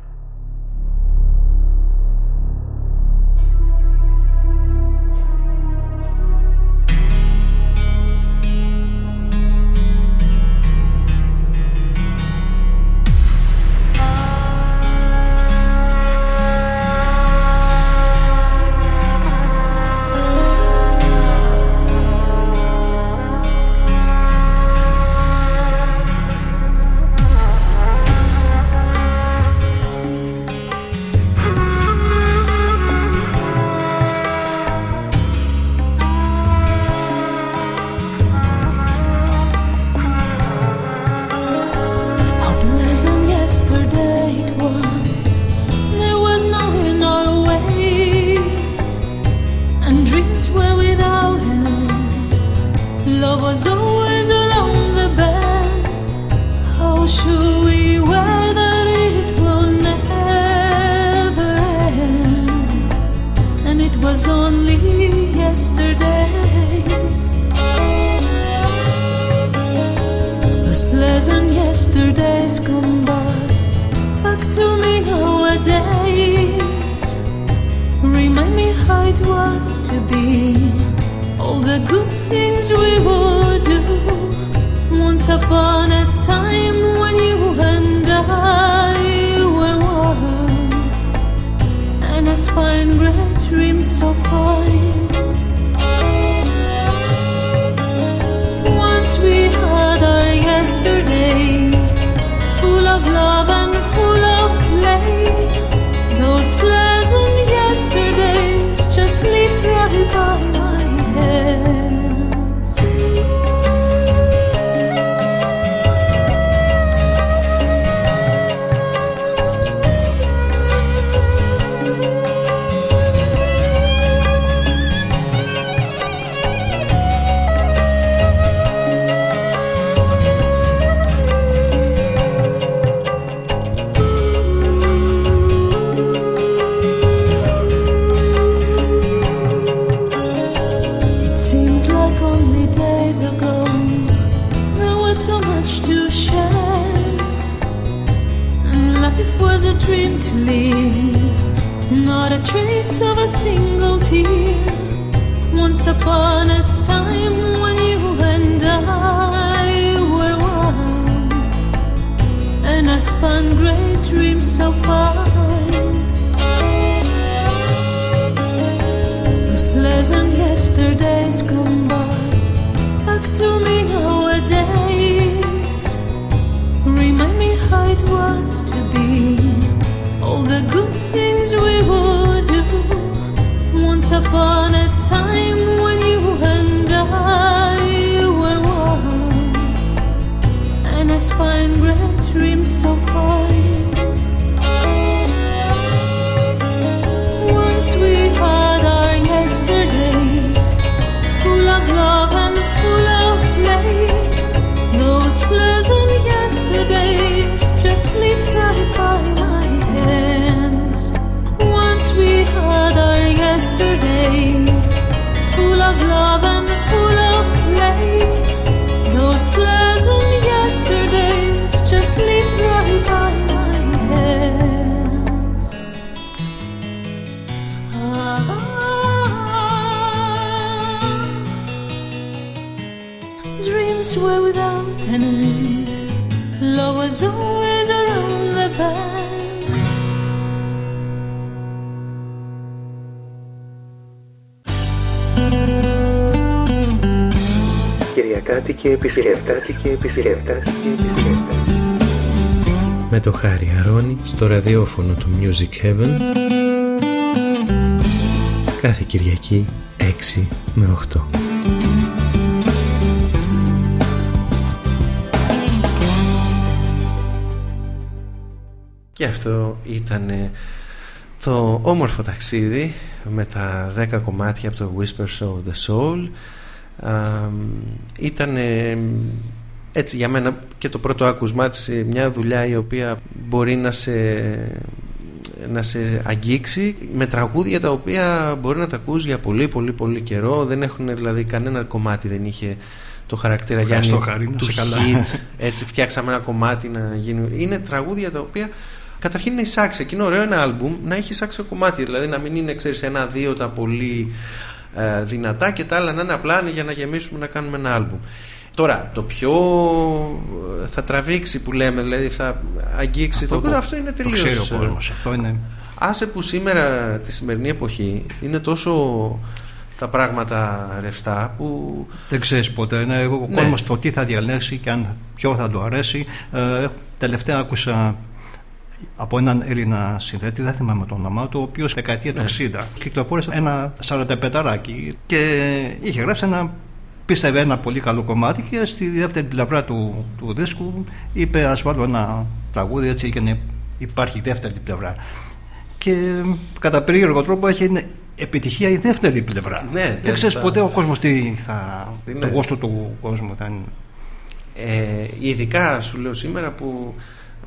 Στο ραδιόφωνο του Music Heaven κάθε Κυριακή 6 με 8. Και αυτό ήταν το όμορφο ταξίδι με τα 10 κομμάτια από το Whispers of the Soul. Ήταν έτσι για μένα και το πρώτο άκουσμά της ε, μια δουλειά η οποία μπορεί να σε, να σε αγγίξει με τραγούδια τα οποία μπορεί να τα ακούς για πολύ πολύ πολύ καιρό. Δεν έχουν δηλαδή κανένα κομμάτι δεν είχε το χαρακτήρα Ευχαριστώ, Γιάννη Χάρη, να του είσαι καλά. hit [LAUGHS] έτσι φτιάξαμε ένα κομμάτι να γίνει είναι τραγούδια τα οποία καταρχήν είναι εισάξει εκείνο ωραίο ένα άλμπουμ να έχει εισάξει κομμάτι. Δηλαδή να μην είναι ξέρεις ένα-δύο τα πολύ ε, δυνατά και τα άλλα να είναι απλά για να γεμίσουμε να κάνουμε ένα άλμπουμ Τώρα, το πιο ε, θα τραβήξει που λέμε, δηλαδή θα αγγίξει Αυτό το που- κόσμο, αυτό είναι το τελείως... ξέρει ο ε, κόσμος, αυτό είναι- Άσε που σήμερα, τη σημερινή εποχή, είναι τόσο τα πράγματα ρευστά που... Δεν ξέρεις ποτέ. Είναι ο Ναι. κόσμος το τι θα διαλέξει και αν ποιο θα του αρέσει. Ε, τελευταία άκουσα από έναν Έλληνα συνθέτη, δεν θυμάμαι το όνομά του, ο οποίος δεκαετία του Ναι. 60 κυκλοφόρησε ένα 45 και είχε γράψει ένα πίστευε ένα πολύ καλό κομμάτι και στη δεύτερη πλευρά του, του δίσκου είπε ας βάλω ένα τραγούδι έτσι και να υπάρχει δεύτερη πλευρά. Και κατά περίεργο τρόπο έχει επιτυχία η δεύτερη πλευρά. Ναι, δεν δεν ξέρεις θα- ποτέ ο κόσμος τι θα Είναι. το γούστο του κόσμου θα είναι. Ε, ειδικά σου λέω σήμερα που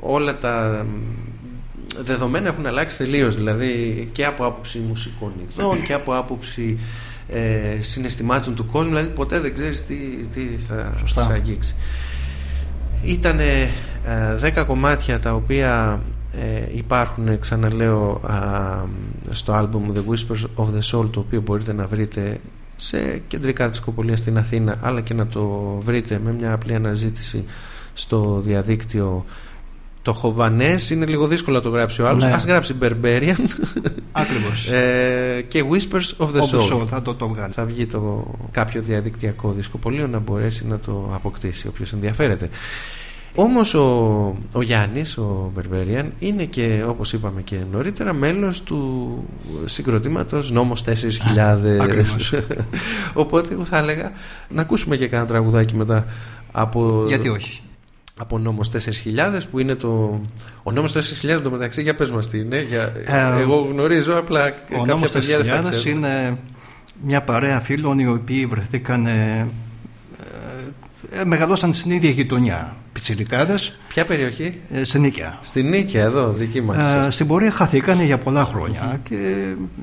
όλα τα μ, δεδομένα έχουν αλλάξει τελείως δηλαδή και από άποψη μουσικών ειδών και από άποψη ε, συναισθημάτων του κόσμου δηλαδή ποτέ δεν ξέρεις τι, τι θα Σωστά. σε αγγίξει Ήταν ε, δέκα κομμάτια τα οποία ε, υπάρχουν ξαναλέω α, στο άλμπουμ The Whispers of the Soul το οποίο μπορείτε να βρείτε σε κεντρικά δισκοπολία στην Αθήνα αλλά και να το βρείτε με μια απλή αναζήτηση στο διαδίκτυο το Χοβανές είναι λίγο δύσκολο να το γράψει ο άλλος Ναι. ας γράψει Berberian Ακριβώς. ε, και Whispers of the Of the Soul, Soul, θα το- το βγάλει. θα βγει το, κάποιο διαδικτυακό δισκοπολείο να μπορέσει να το αποκτήσει όποιος ενδιαφέρεται όμως ο, ο Γιάννης, ο Μπερμπέριαν είναι και όπως είπαμε και νωρίτερα μέλος του συγκροτήματος Νόμος 4000 Ακριβώς. [LAUGHS] οπότε εγώ θα έλεγα να ακούσουμε και κάνα τραγουδάκι μετά από, Γιατί όχι. Από Νόμος 4000 που είναι το... Ο Νόμος 4000 εντωμεταξύ για πες μας τι είναι για... Ε, εγώ γνωρίζω απλά Ο κάποια νόμος παιδιά δεν θα 4000 ξέρουν. είναι μια παρέα φίλων οι οποίοι βρεθήκαν ε, ε, μεγαλώσαν στην ίδια γειτονιά. Πιτσιρικάδες. Ποια περιοχή; ε, σε Νίκαια. Στην Νίκαια εδώ δική μας. Ε, στην πορεία χαθήκανε για πολλά χρόνια και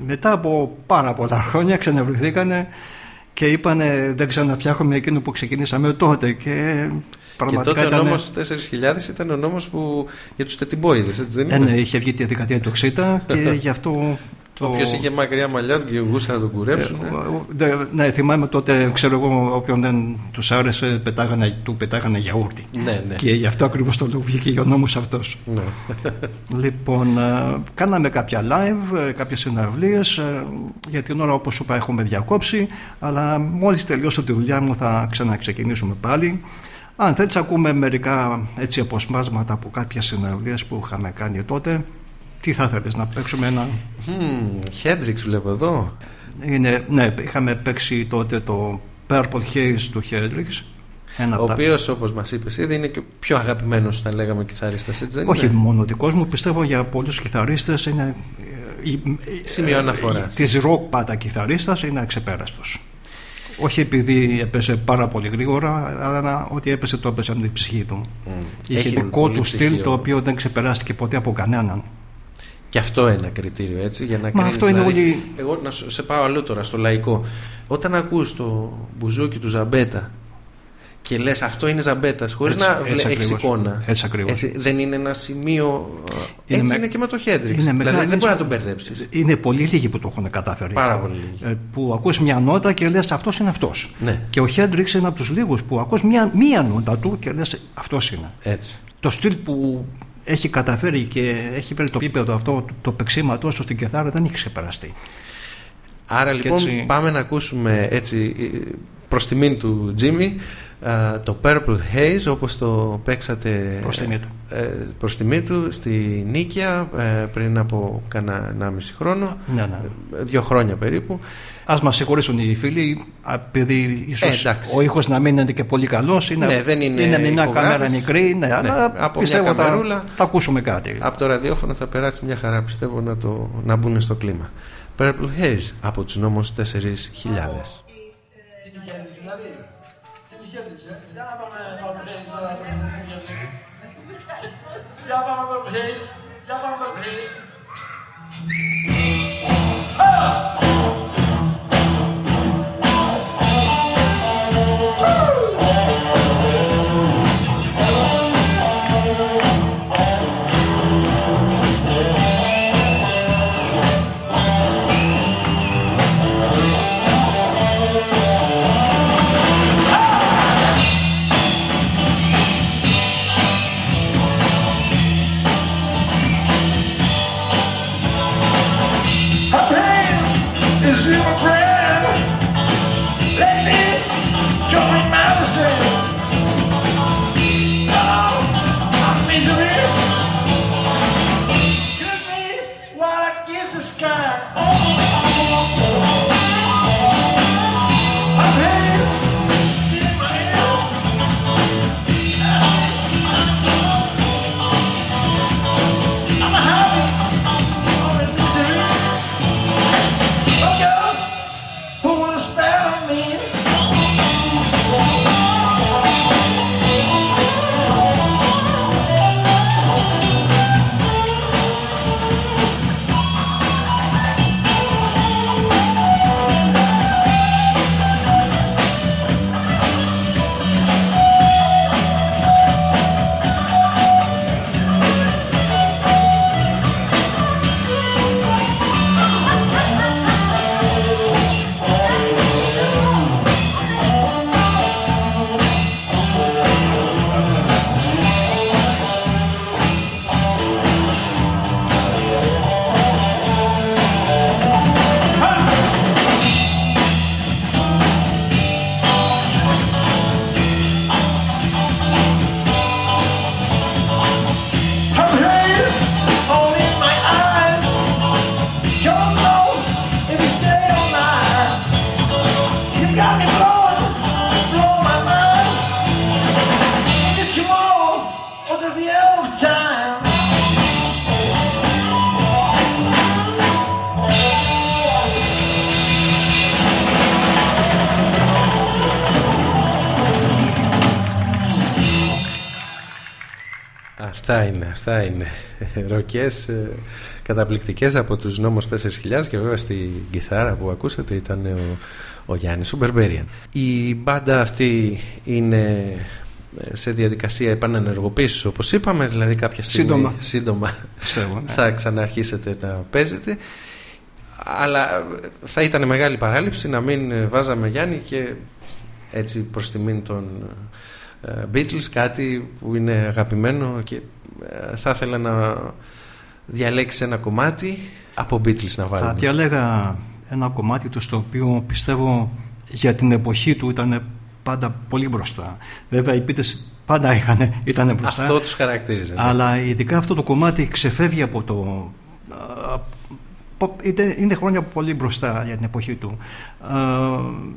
μετά από πάρα πολλά χρόνια ξαναβρεθήκανε και είπανε δεν ξαναφτιάχνουμε εκείνο που ξεκινήσαμε τότε και και πραγματικά τότε ο ήταν... νόμος 4000 ήταν ο νόμος που για τους τετιμπόιδες έτσι δεν Ε, είναι; ναι, είχε βγει τη δεκαετία του 60 και [LAUGHS] γι' αυτό το... Όποιος είχε μακριά μαλλιά και γούσαν να τον κουρέψουν Ε, δε- ναι, θυμάμαι τότε, ξέρω εγώ, όποιον δεν τους άρεσε, πετάγανε, του πετάγανε γιαούρτι. Ναι, ναι. Και γι' αυτό ακριβώς το λόγο βγήκε και ο νόμος αυτός. Ναι. [LAUGHS] Λοιπόν, ε, κάναμε κάποια live, ε, κάποιες συναυλίες. ε, Για την ώρα, όπως σου είπα, έχουμε διακόψει. Αλλά μόλις τελειώσω τη δουλειά μου θα ξαναξεκινήσουμε πάλι. Αν θέλεις, ακούμε μερικά έτσι αποσπάσματα από κάποιες συναυλίες που είχαμε κάνει τότε. Τι θα θέλεις, να παίξουμε ένα... Χέντριξ βλέπω εδώ Είναι, ναι, είχαμε παίξει τότε το Purple Haze του Hendrix. Ένα ο από τα- οποίος όπως μας είπες ήδη είναι και ο πιο αγαπημένος θα λέγαμε κιθαρίστας έτσι δεν Όχι είναι; μόνο δικός μου, πιστεύω για πολλούς κιθαρίστες είναι. ε, η- Σημείο ε, αναφοράς. Της ροκ πάντα κιθαρίστας είναι αξεπέραστος. Όχι επειδή έπεσε πάρα πολύ γρήγορα, αλλά ότι έπεσε το έπεσε από την ψυχή του. Είχε Έχει δικό πολύ του ψυχή στυλ το ο- οποίο δεν ξεπεράστηκε ποτέ από κανέναν. Και αυτό ένα κριτήριο έτσι για να Μα κρίνεις, αυτό είναι δηλαδή. όλοι- Εγώ να σου- σε πάω αλλού τώρα στο λαϊκό Όταν ακούς το μπουζούκι του Ζαμπέτα Και λες αυτό είναι Ζαμπέτας Χωρίς Έτσι- να έτσι βλέ- έχεις ακριβώς. εικόνα Έτσι ακριβώς. Δεν είναι ένα σημείο Είναι Έτσι με- είναι και με το Χέντριξ Είναι Δηλαδή μεγάλη- δεν μπορεί να τον μπερδέψεις Είναι πολύ λίγοι που το έχουν καταφέρει Πάρα αυτό. πολύ λίγοι. Ε, Που ακούς μια νότα και λες αυτός είναι αυτός. Ναι. Και ο Χέντριξ είναι από τους λίγους που ακούς μια, μια νότα του και λες αυτός είναι. Έτσι το στυλ που έχει καταφέρει και έχει βρει το επίπεδο αυτό το παίξήματό του στην κεθάρα δεν έχει ξεπεραστεί. Άρα Και λοιπόν έτσι- πάμε να ακούσουμε έτσι προς τιμήν του Τζίμι α, το Purple Haze όπως το παίξατε Προς τιμή του. ε, προς τιμή του στη Νίκαια ε, πριν από κάνα 1,5 χρόνο Ναι, ναι. ε, δύο χρόνια περίπου Ας μας συγχωρήσουν οι φίλοι, επειδή ίσως Ε, εντάξει. ο ήχος να μην είναι και πολύ καλός, είναι, Ναι, δεν είναι μια ηχογράφηση. κάμερα μικρή, ναι, αλλά από μια πιστεύω θα, καμερούλα. θα ακούσουμε κάτι. από το ραδιόφωνο θα περάσει μια χαρά πιστεύω να, το, να μπουν στο κλίμα Purple Haze από τους νόμους 4.000 Για πάμε το Hayes, για πάμε το Αυτά είναι, αυτά είναι. [LAUGHS] Ροκές ε, καταπληκτικές από τους νόμους 4.000 και βέβαια στη κιθάρα που ακούσατε ήταν ο, ο Γιάννης ο Μπερμπέριαν. Η μπάντα αυτή είναι ε, σε διαδικασία επανενεργοποίησης όπως είπαμε, δηλαδή κάποια στιγμή Σύντομα. σύντομα Πιστεύω, ναι. [LAUGHS] θα ξαναρχίσετε να παίζετε. Αλλά θα ήταν μεγάλη παράληψη να μην ε, βάζαμε Γιάννη και έτσι προς τιμήν των ε, Beatles κάτι που είναι αγαπημένο και ε, θα ήθελα να διαλέξεις ένα κομμάτι από Beatles να βάλουμε. Θα διάλεγα ένα κομμάτι του στο οποίο πιστεύω για την εποχή του ήταν πάντα πολύ μπροστά. Βέβαια οι Beatles πάντα είχαν, ήταν μπροστά. Αυτό τους χαρακτήριζε. ναι. Αλλά ειδικά αυτό το κομμάτι ξεφεύγει από το... α, πο- είτε- Είναι χρόνια πολύ μπροστά για την εποχή του. Α,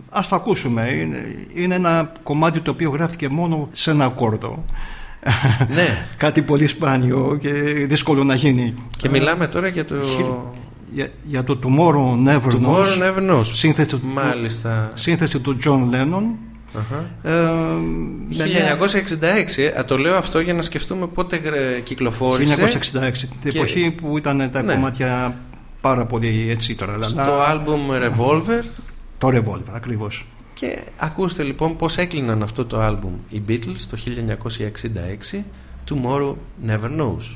Ας το ακούσουμε. Είναι, είναι ένα κομμάτι το οποίο γράφτηκε μόνο σε ένα ακόρδο. Ναι. [LAUGHS] Κάτι πολύ σπάνιο και δύσκολο να γίνει. Και μιλάμε τώρα για το... Για, για το Tomorrow Never Knows. Tomorrow Never Knows. Σύνθεση του, Μάλιστα. σύνθεση του John Lennon. Αχα. Ε, με μια- 1966, ε, το λέω αυτό για να σκεφτούμε πότε ε, κυκλοφόρησε. 1966, την Και- εποχή που ήταν τα Ναι. κομμάτια πάρα πολύ έτσι τρελανά. Στο άλμπουμ Revolver Το Revolver, ακριβώς. και ακούστε λοιπόν πως έκλειναν αυτό το άλμπουμ οι Beatles το 1966 Tomorrow Never Knows.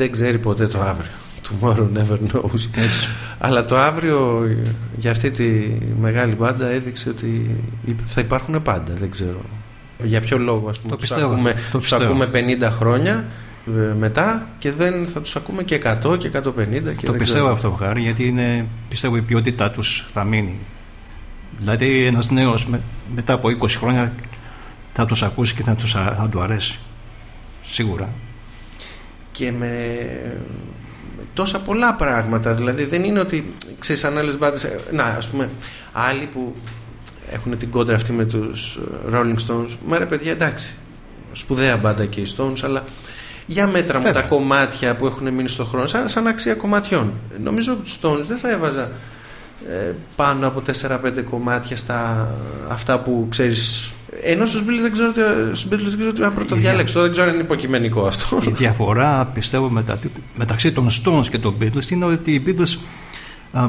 Δεν ξέρει ποτέ το αύριο. Tomorrow never knows. Αλλά το αύριο για αυτή τη μεγάλη μπάντα έδειξε ότι θα υπάρχουν πάντα. Δεν ξέρω. Για ποιο λόγο ας πούμε, Το τους πιστεύω, ακούμε, το τους πιστεύω. ακούμε 50 χρόνια ε, μετά και δεν θα τους ακούμε και 100 και 150 και Το δεν πιστεύω ξέρω. αυτό, Χάρη, γιατί είναι, πιστεύω η ποιότητά τους θα μείνει. Δηλαδή ένας νέος με- μετά από 20 χρόνια θα τους ακούσει και θα, τους, α- θα του αρέσει. Σίγουρα. Και με... τόσα πολλά πράγματα. Δηλαδή δεν είναι ότι ξέρεις αν άλλες μπάντες. Να, ας πούμε, άλλοι που έχουν την κόντρα αυτή με τους Rolling Stones. Μα ρε παιδιά, εντάξει. Σπουδαία μπάντα και οι Stones, αλλά για μέτρα μου Βέβαια. τα κομμάτια που έχουν μείνει στον χρόνο, σαν, σαν αξία κομματιών. Νομίζω ότι του Stones δεν θα έβαζα ε, πάνω από 4-5 κομμάτια στα αυτά που ξέρεις. Ενώ στου Beatles δεν ξέρω ότι, στους Beatles δεν ξέρω ότι να πρωτοδιαλέξω. Δεν ξέρω αν είναι υποκειμενικό αυτό. Η διαφορά πιστεύω μετα, μεταξύ των Stones και των Beatles είναι ότι οι Beatles α,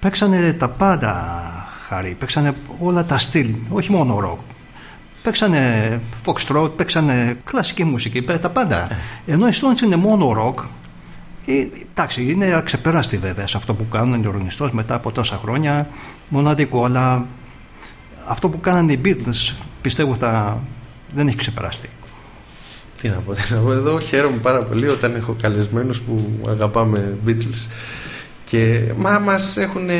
παίξανε τα πάντα χάρη, παίξανε όλα τα στυλ, όχι μόνο rock. Παίξανε foxtrot, παίξανε κλασική μουσική, πέ- τα πάντα. Ενώ οι Stones είναι μόνο rock. Ε, εντάξει, είναι αξεπέραστη βέβαια σε αυτό που κάνουν οι Rolling Stones μετά από τόσα χρόνια. Μοναδικό, αλλά αυτό που κάνανε οι Beatles πιστεύω θα δεν έχει ξεπεραστεί. Τι να πω, τι να πω. Εδώ χαίρομαι πάρα πολύ όταν έχω καλεσμένους που αγαπάμε Beatles. Και μα μας έχουν ε,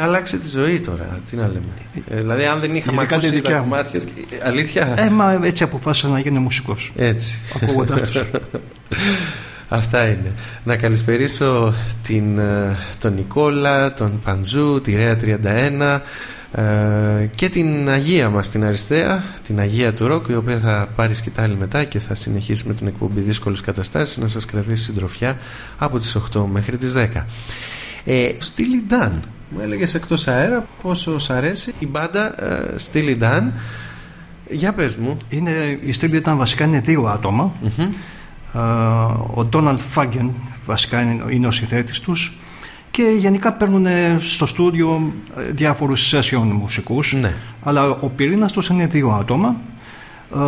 αλλάξει τη ζωή τώρα. Τι να λέμε. Ε, δηλαδή, αν δεν είχαμε Ειδικά τη ακούσει τα δικιά μου. κομμάτια. ε, Αλήθεια. Ε, μα έτσι αποφάσισα να γίνω μουσικός. Έτσι. Ακούγοντας τους. [LAUGHS] Αυτά είναι. Να καλησπερίσω την, ε, τον Νικόλα, τον Παντζού, τη Ρέα 31 ε, και την Αγία μας την Αριστεία, την Αγία του Ρόκ η οποία θα πάρει σκητάλη μετά και θα συνεχίσει με την εκπομπή δύσκολες καταστάσεις να σας κρατήσει συντροφιά από τις 8 μέχρι τις 10. Ε, Steely Dan, μου έλεγες εκτός αέρα πόσο σ' αρέσει η μπάντα ε, Steely Dan. Για πες μου. Είναι, η στήλη ήταν βασικά είναι δύο άτομα. Ε, ο Ντόναλτ Φάγκεν βασικά είναι, είναι ο συνθέτης τους και γενικά παίρνουν στο στούντιο ε, διάφορους session μουσικούς. Ναι. αλλά ο πυρήνας τους είναι δύο άτομα. Ε,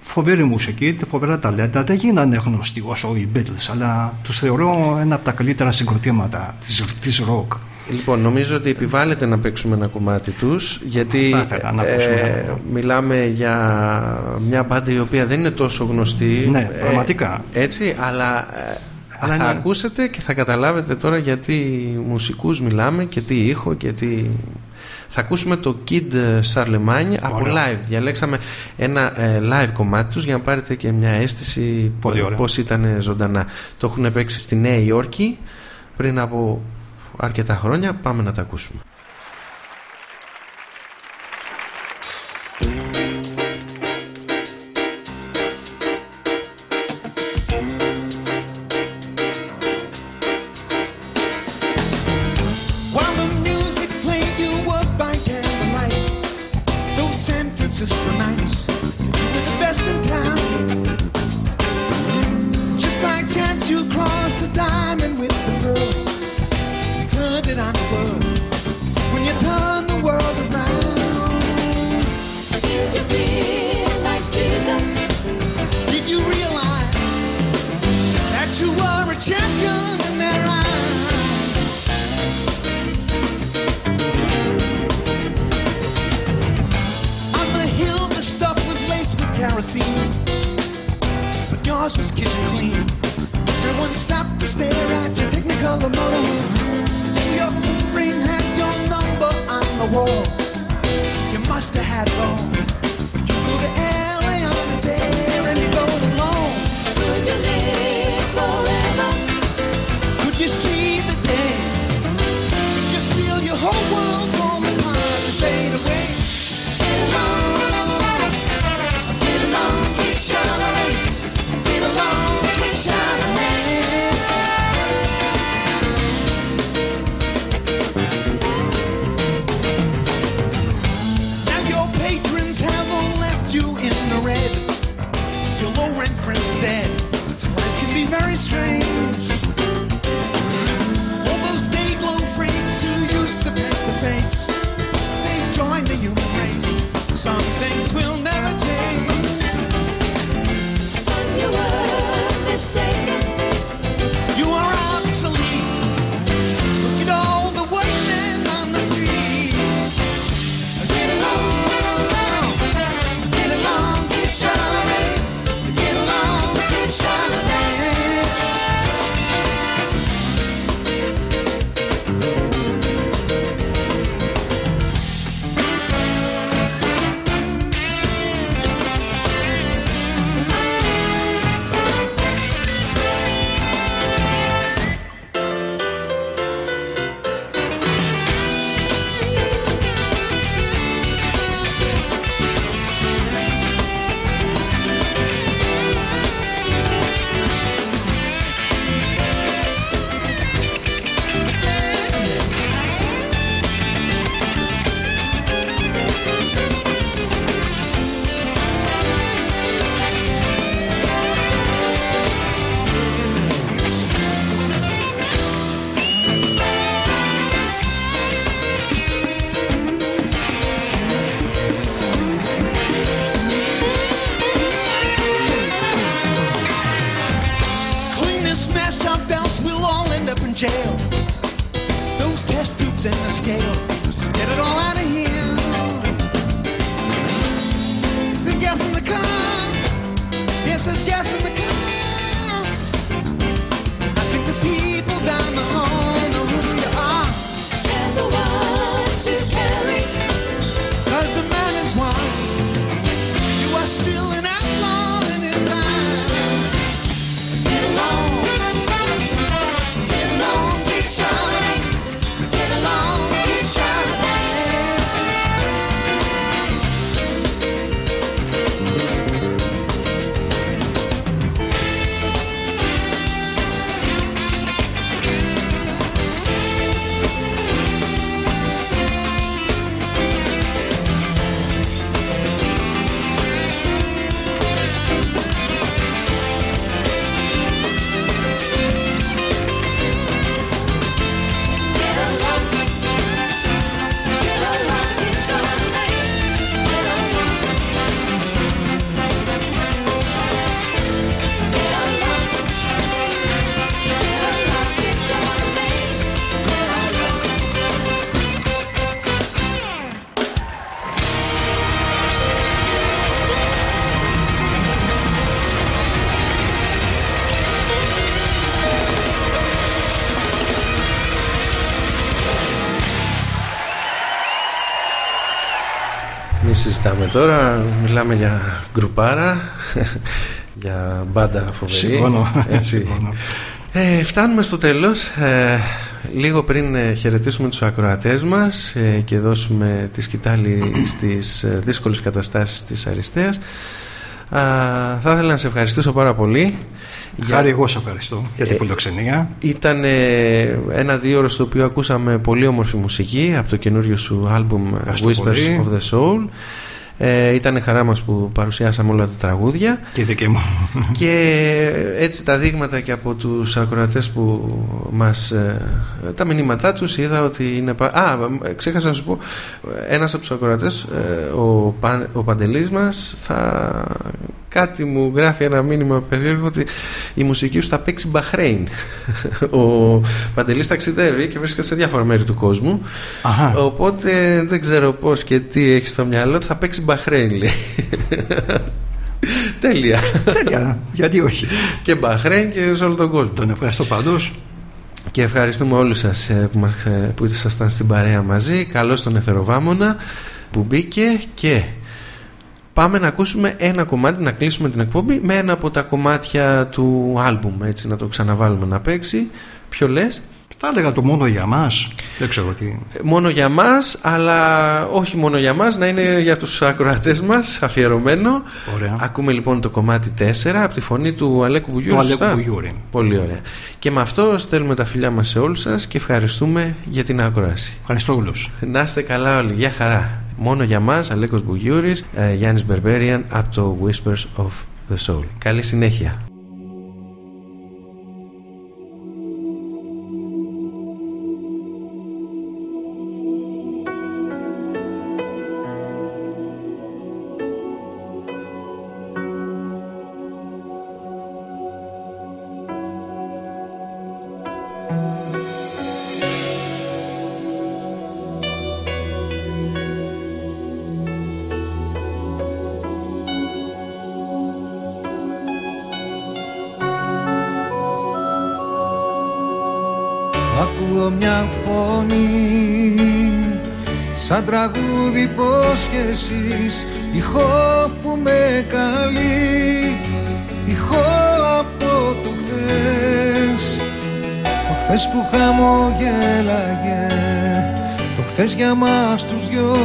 φοβερή μουσική, φοβερά ταλέντα. Δεν γίνανε γνωστοί όσο οι Beatles αλλά τους θεωρώ ένα από τα καλύτερα συγκροτήματα της, της rock Λοιπόν, νομίζω ότι επιβάλλεται να παίξουμε ένα κομμάτι τους γιατί Θα ήθελα να ακούσουμε ε, ένα. μιλάμε για μια μπάντα η οποία δεν είναι τόσο γνωστή Ναι, πραγματικά. ε, έτσι, αλλά, ε, Αλλά θα είναι- ακούσετε και θα καταλάβετε τώρα γιατί μουσικούς μιλάμε και τι ήχο και τι... Θα ακούσουμε το Kid Charlemagne από Ωραία. live. Διαλέξαμε ένα ε, live κομμάτι τους για να πάρετε και μια αίσθηση Πολύ ε, ωραία. πώς ήταν ζωντανά. Το έχουν παίξει στη Νέα Υόρκη πριν από αρκετά χρόνια. Πάμε να τα ακούσουμε. Jail. Those test tubes and the scale. Just get it all out τώρα, μιλάμε για γκρουπάρα, [LAUGHS] για μπάντα φοβερή. Συμφωνώ. Έτσι. Συμφωνώ. Ε, φτάνουμε στο τέλος. Ε, λίγο πριν ε, χαιρετήσουμε τους ακροατές μας ε, και δώσουμε τη σκητάλη [CLEARS THROAT] στις ε, δύσκολες καταστάσεις της αριστείας. Α, θα ήθελα να σε ευχαριστήσω πάρα πολύ. Χάρη εγώ σε ευχαριστώ για την Ε, φιλοξενία. Ήταν ε, ένα δύο ώρο στο οποίο ακούσαμε πολύ όμορφη μουσική από το καινούριο σου άλμπουμ Ευχαριστώ Whispers πολύ. of the Soul. Ε, ήταν χαρά μας που παρουσιάσαμε όλα τα τραγούδια Και δική μου. και έτσι τα δείγματα και από τους ακροατές που μας ε, τα μηνύματά τους είδα ότι είναι πα... Α, ε, ξέχασα να σου πω ένας από τους ακροατές ε, ο, Παν, ο Παντελής μας θα κάτι μου γράφει ένα μήνυμα περίεργο ότι η μουσική σου θα παίξει Μπαχρέιν ο Παντελής ταξιδεύει και βρίσκεται σε διάφορα μέρη του κόσμου Αχα. οπότε δεν ξέρω πώς και τι έχει στο μυαλό του θα παίξει Μπαχρέιν λέει [LAUGHS] Τέλεια. Τέλεια. Γιατί όχι; και Μπαχρέιν και σε όλο τον κόσμο. Τον ευχαριστώ πάντως. Και ευχαριστούμε όλους σας ε, που, μας, ε, που ήσασταν στην παρέα μαζί. Καλώς τον Εθεροβάμωνα που μπήκε και πάμε να ακούσουμε ένα κομμάτι, να κλείσουμε την εκπομπή με ένα από τα κομμάτια του άλμπουμ, έτσι να το ξαναβάλουμε να παίξει. Ποιο λες; Θα έλεγα το μόνο για μας. Δεν ξέρω τι. Μόνο για μας, αλλά όχι μόνο για μας, να είναι για τους ακροατές μας αφιερωμένο. Ωραία. Ακούμε λοιπόν το κομμάτι 4 από τη φωνή του Αλέκου Μπουγιούρη. Το Αλέκου σωστά; Μπουγιούρη. Πολύ ωραία. Και με αυτό στέλνουμε τα φιλιά μας σε όλους σας και ευχαριστούμε για την ακρόαση. Ευχαριστώ όλους. Να είστε καλά όλοι. Γεια χαρά. Μόνο για μας, Αλέκος Μπουγιούρης, ε, Γιάννης Μπερμπέριαν από το Whispers of the Soul. Καλή συνέχεια. Μια φωνή. Σαν τραγούδι υπόσχεσης ηχό που με καλεί. Ηχό από το χθες το χθες που χαμογέλαγε. Το χθες για μας τους δυο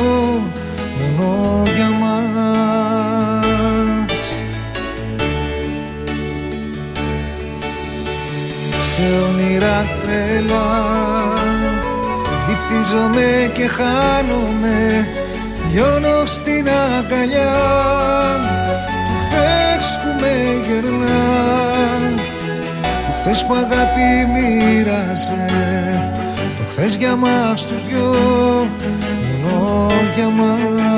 μόνο για μας. Σε όνειρα τρελά Βυθίζομαι και χάνομαι. Λιώνω στην αγκαλιά. Του χθες που με γερνά Του χθες που αγάπη μοίραζε. Το χθες για μας τους δυο. Μόνο για μας.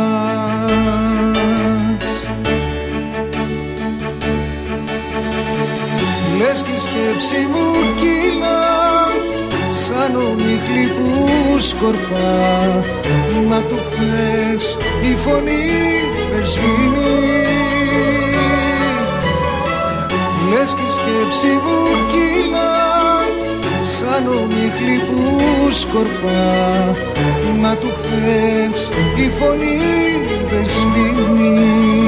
Λες και η σκέψη μου κύλα σκορπά. Μα του χθες η φωνή δεν σβήνει Λες και η σκέψη μου κύλα σαν ομίχλη που σκορπά. Μα του χθες η φωνή δεν σβήνει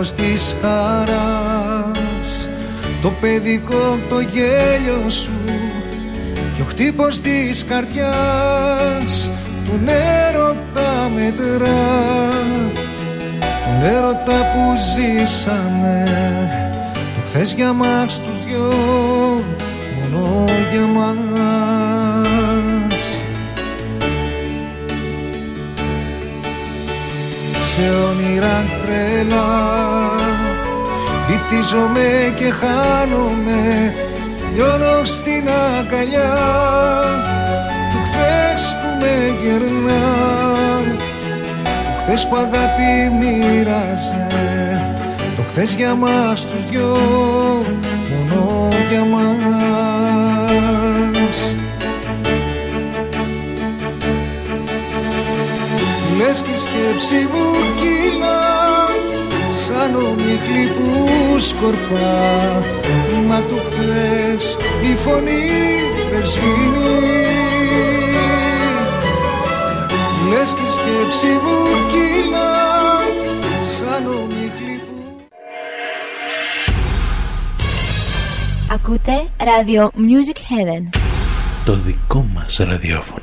Ο ήχος της χαράς. Το παιδικό το γέλιο σου Και ο χτύπος της καρδιάς. Τον έρωτα μετρά Τον έρωτα που ζήσαμε. Το χθες για μας τους δυο Μόνο για μας. Σε όνειρα τρελά Βυθίζομαι και χάνομαι. Λιώνω στην αγκαλιά Του χθες που με γερνά Του χθες που αγάπη μοίραζε Το χθες για μας τους δυο Μόνο για μας. Λες και η σκέψη μου κύλα Σαν ομίχλη που σκορπά Μα του χθες η φωνή δεν σβήνει Λες και η σκέψη μου κύλα Σαν ομίχλη που Ακούτε ράδιο Music Heaven. Το δικό μας ραδιόφωνο.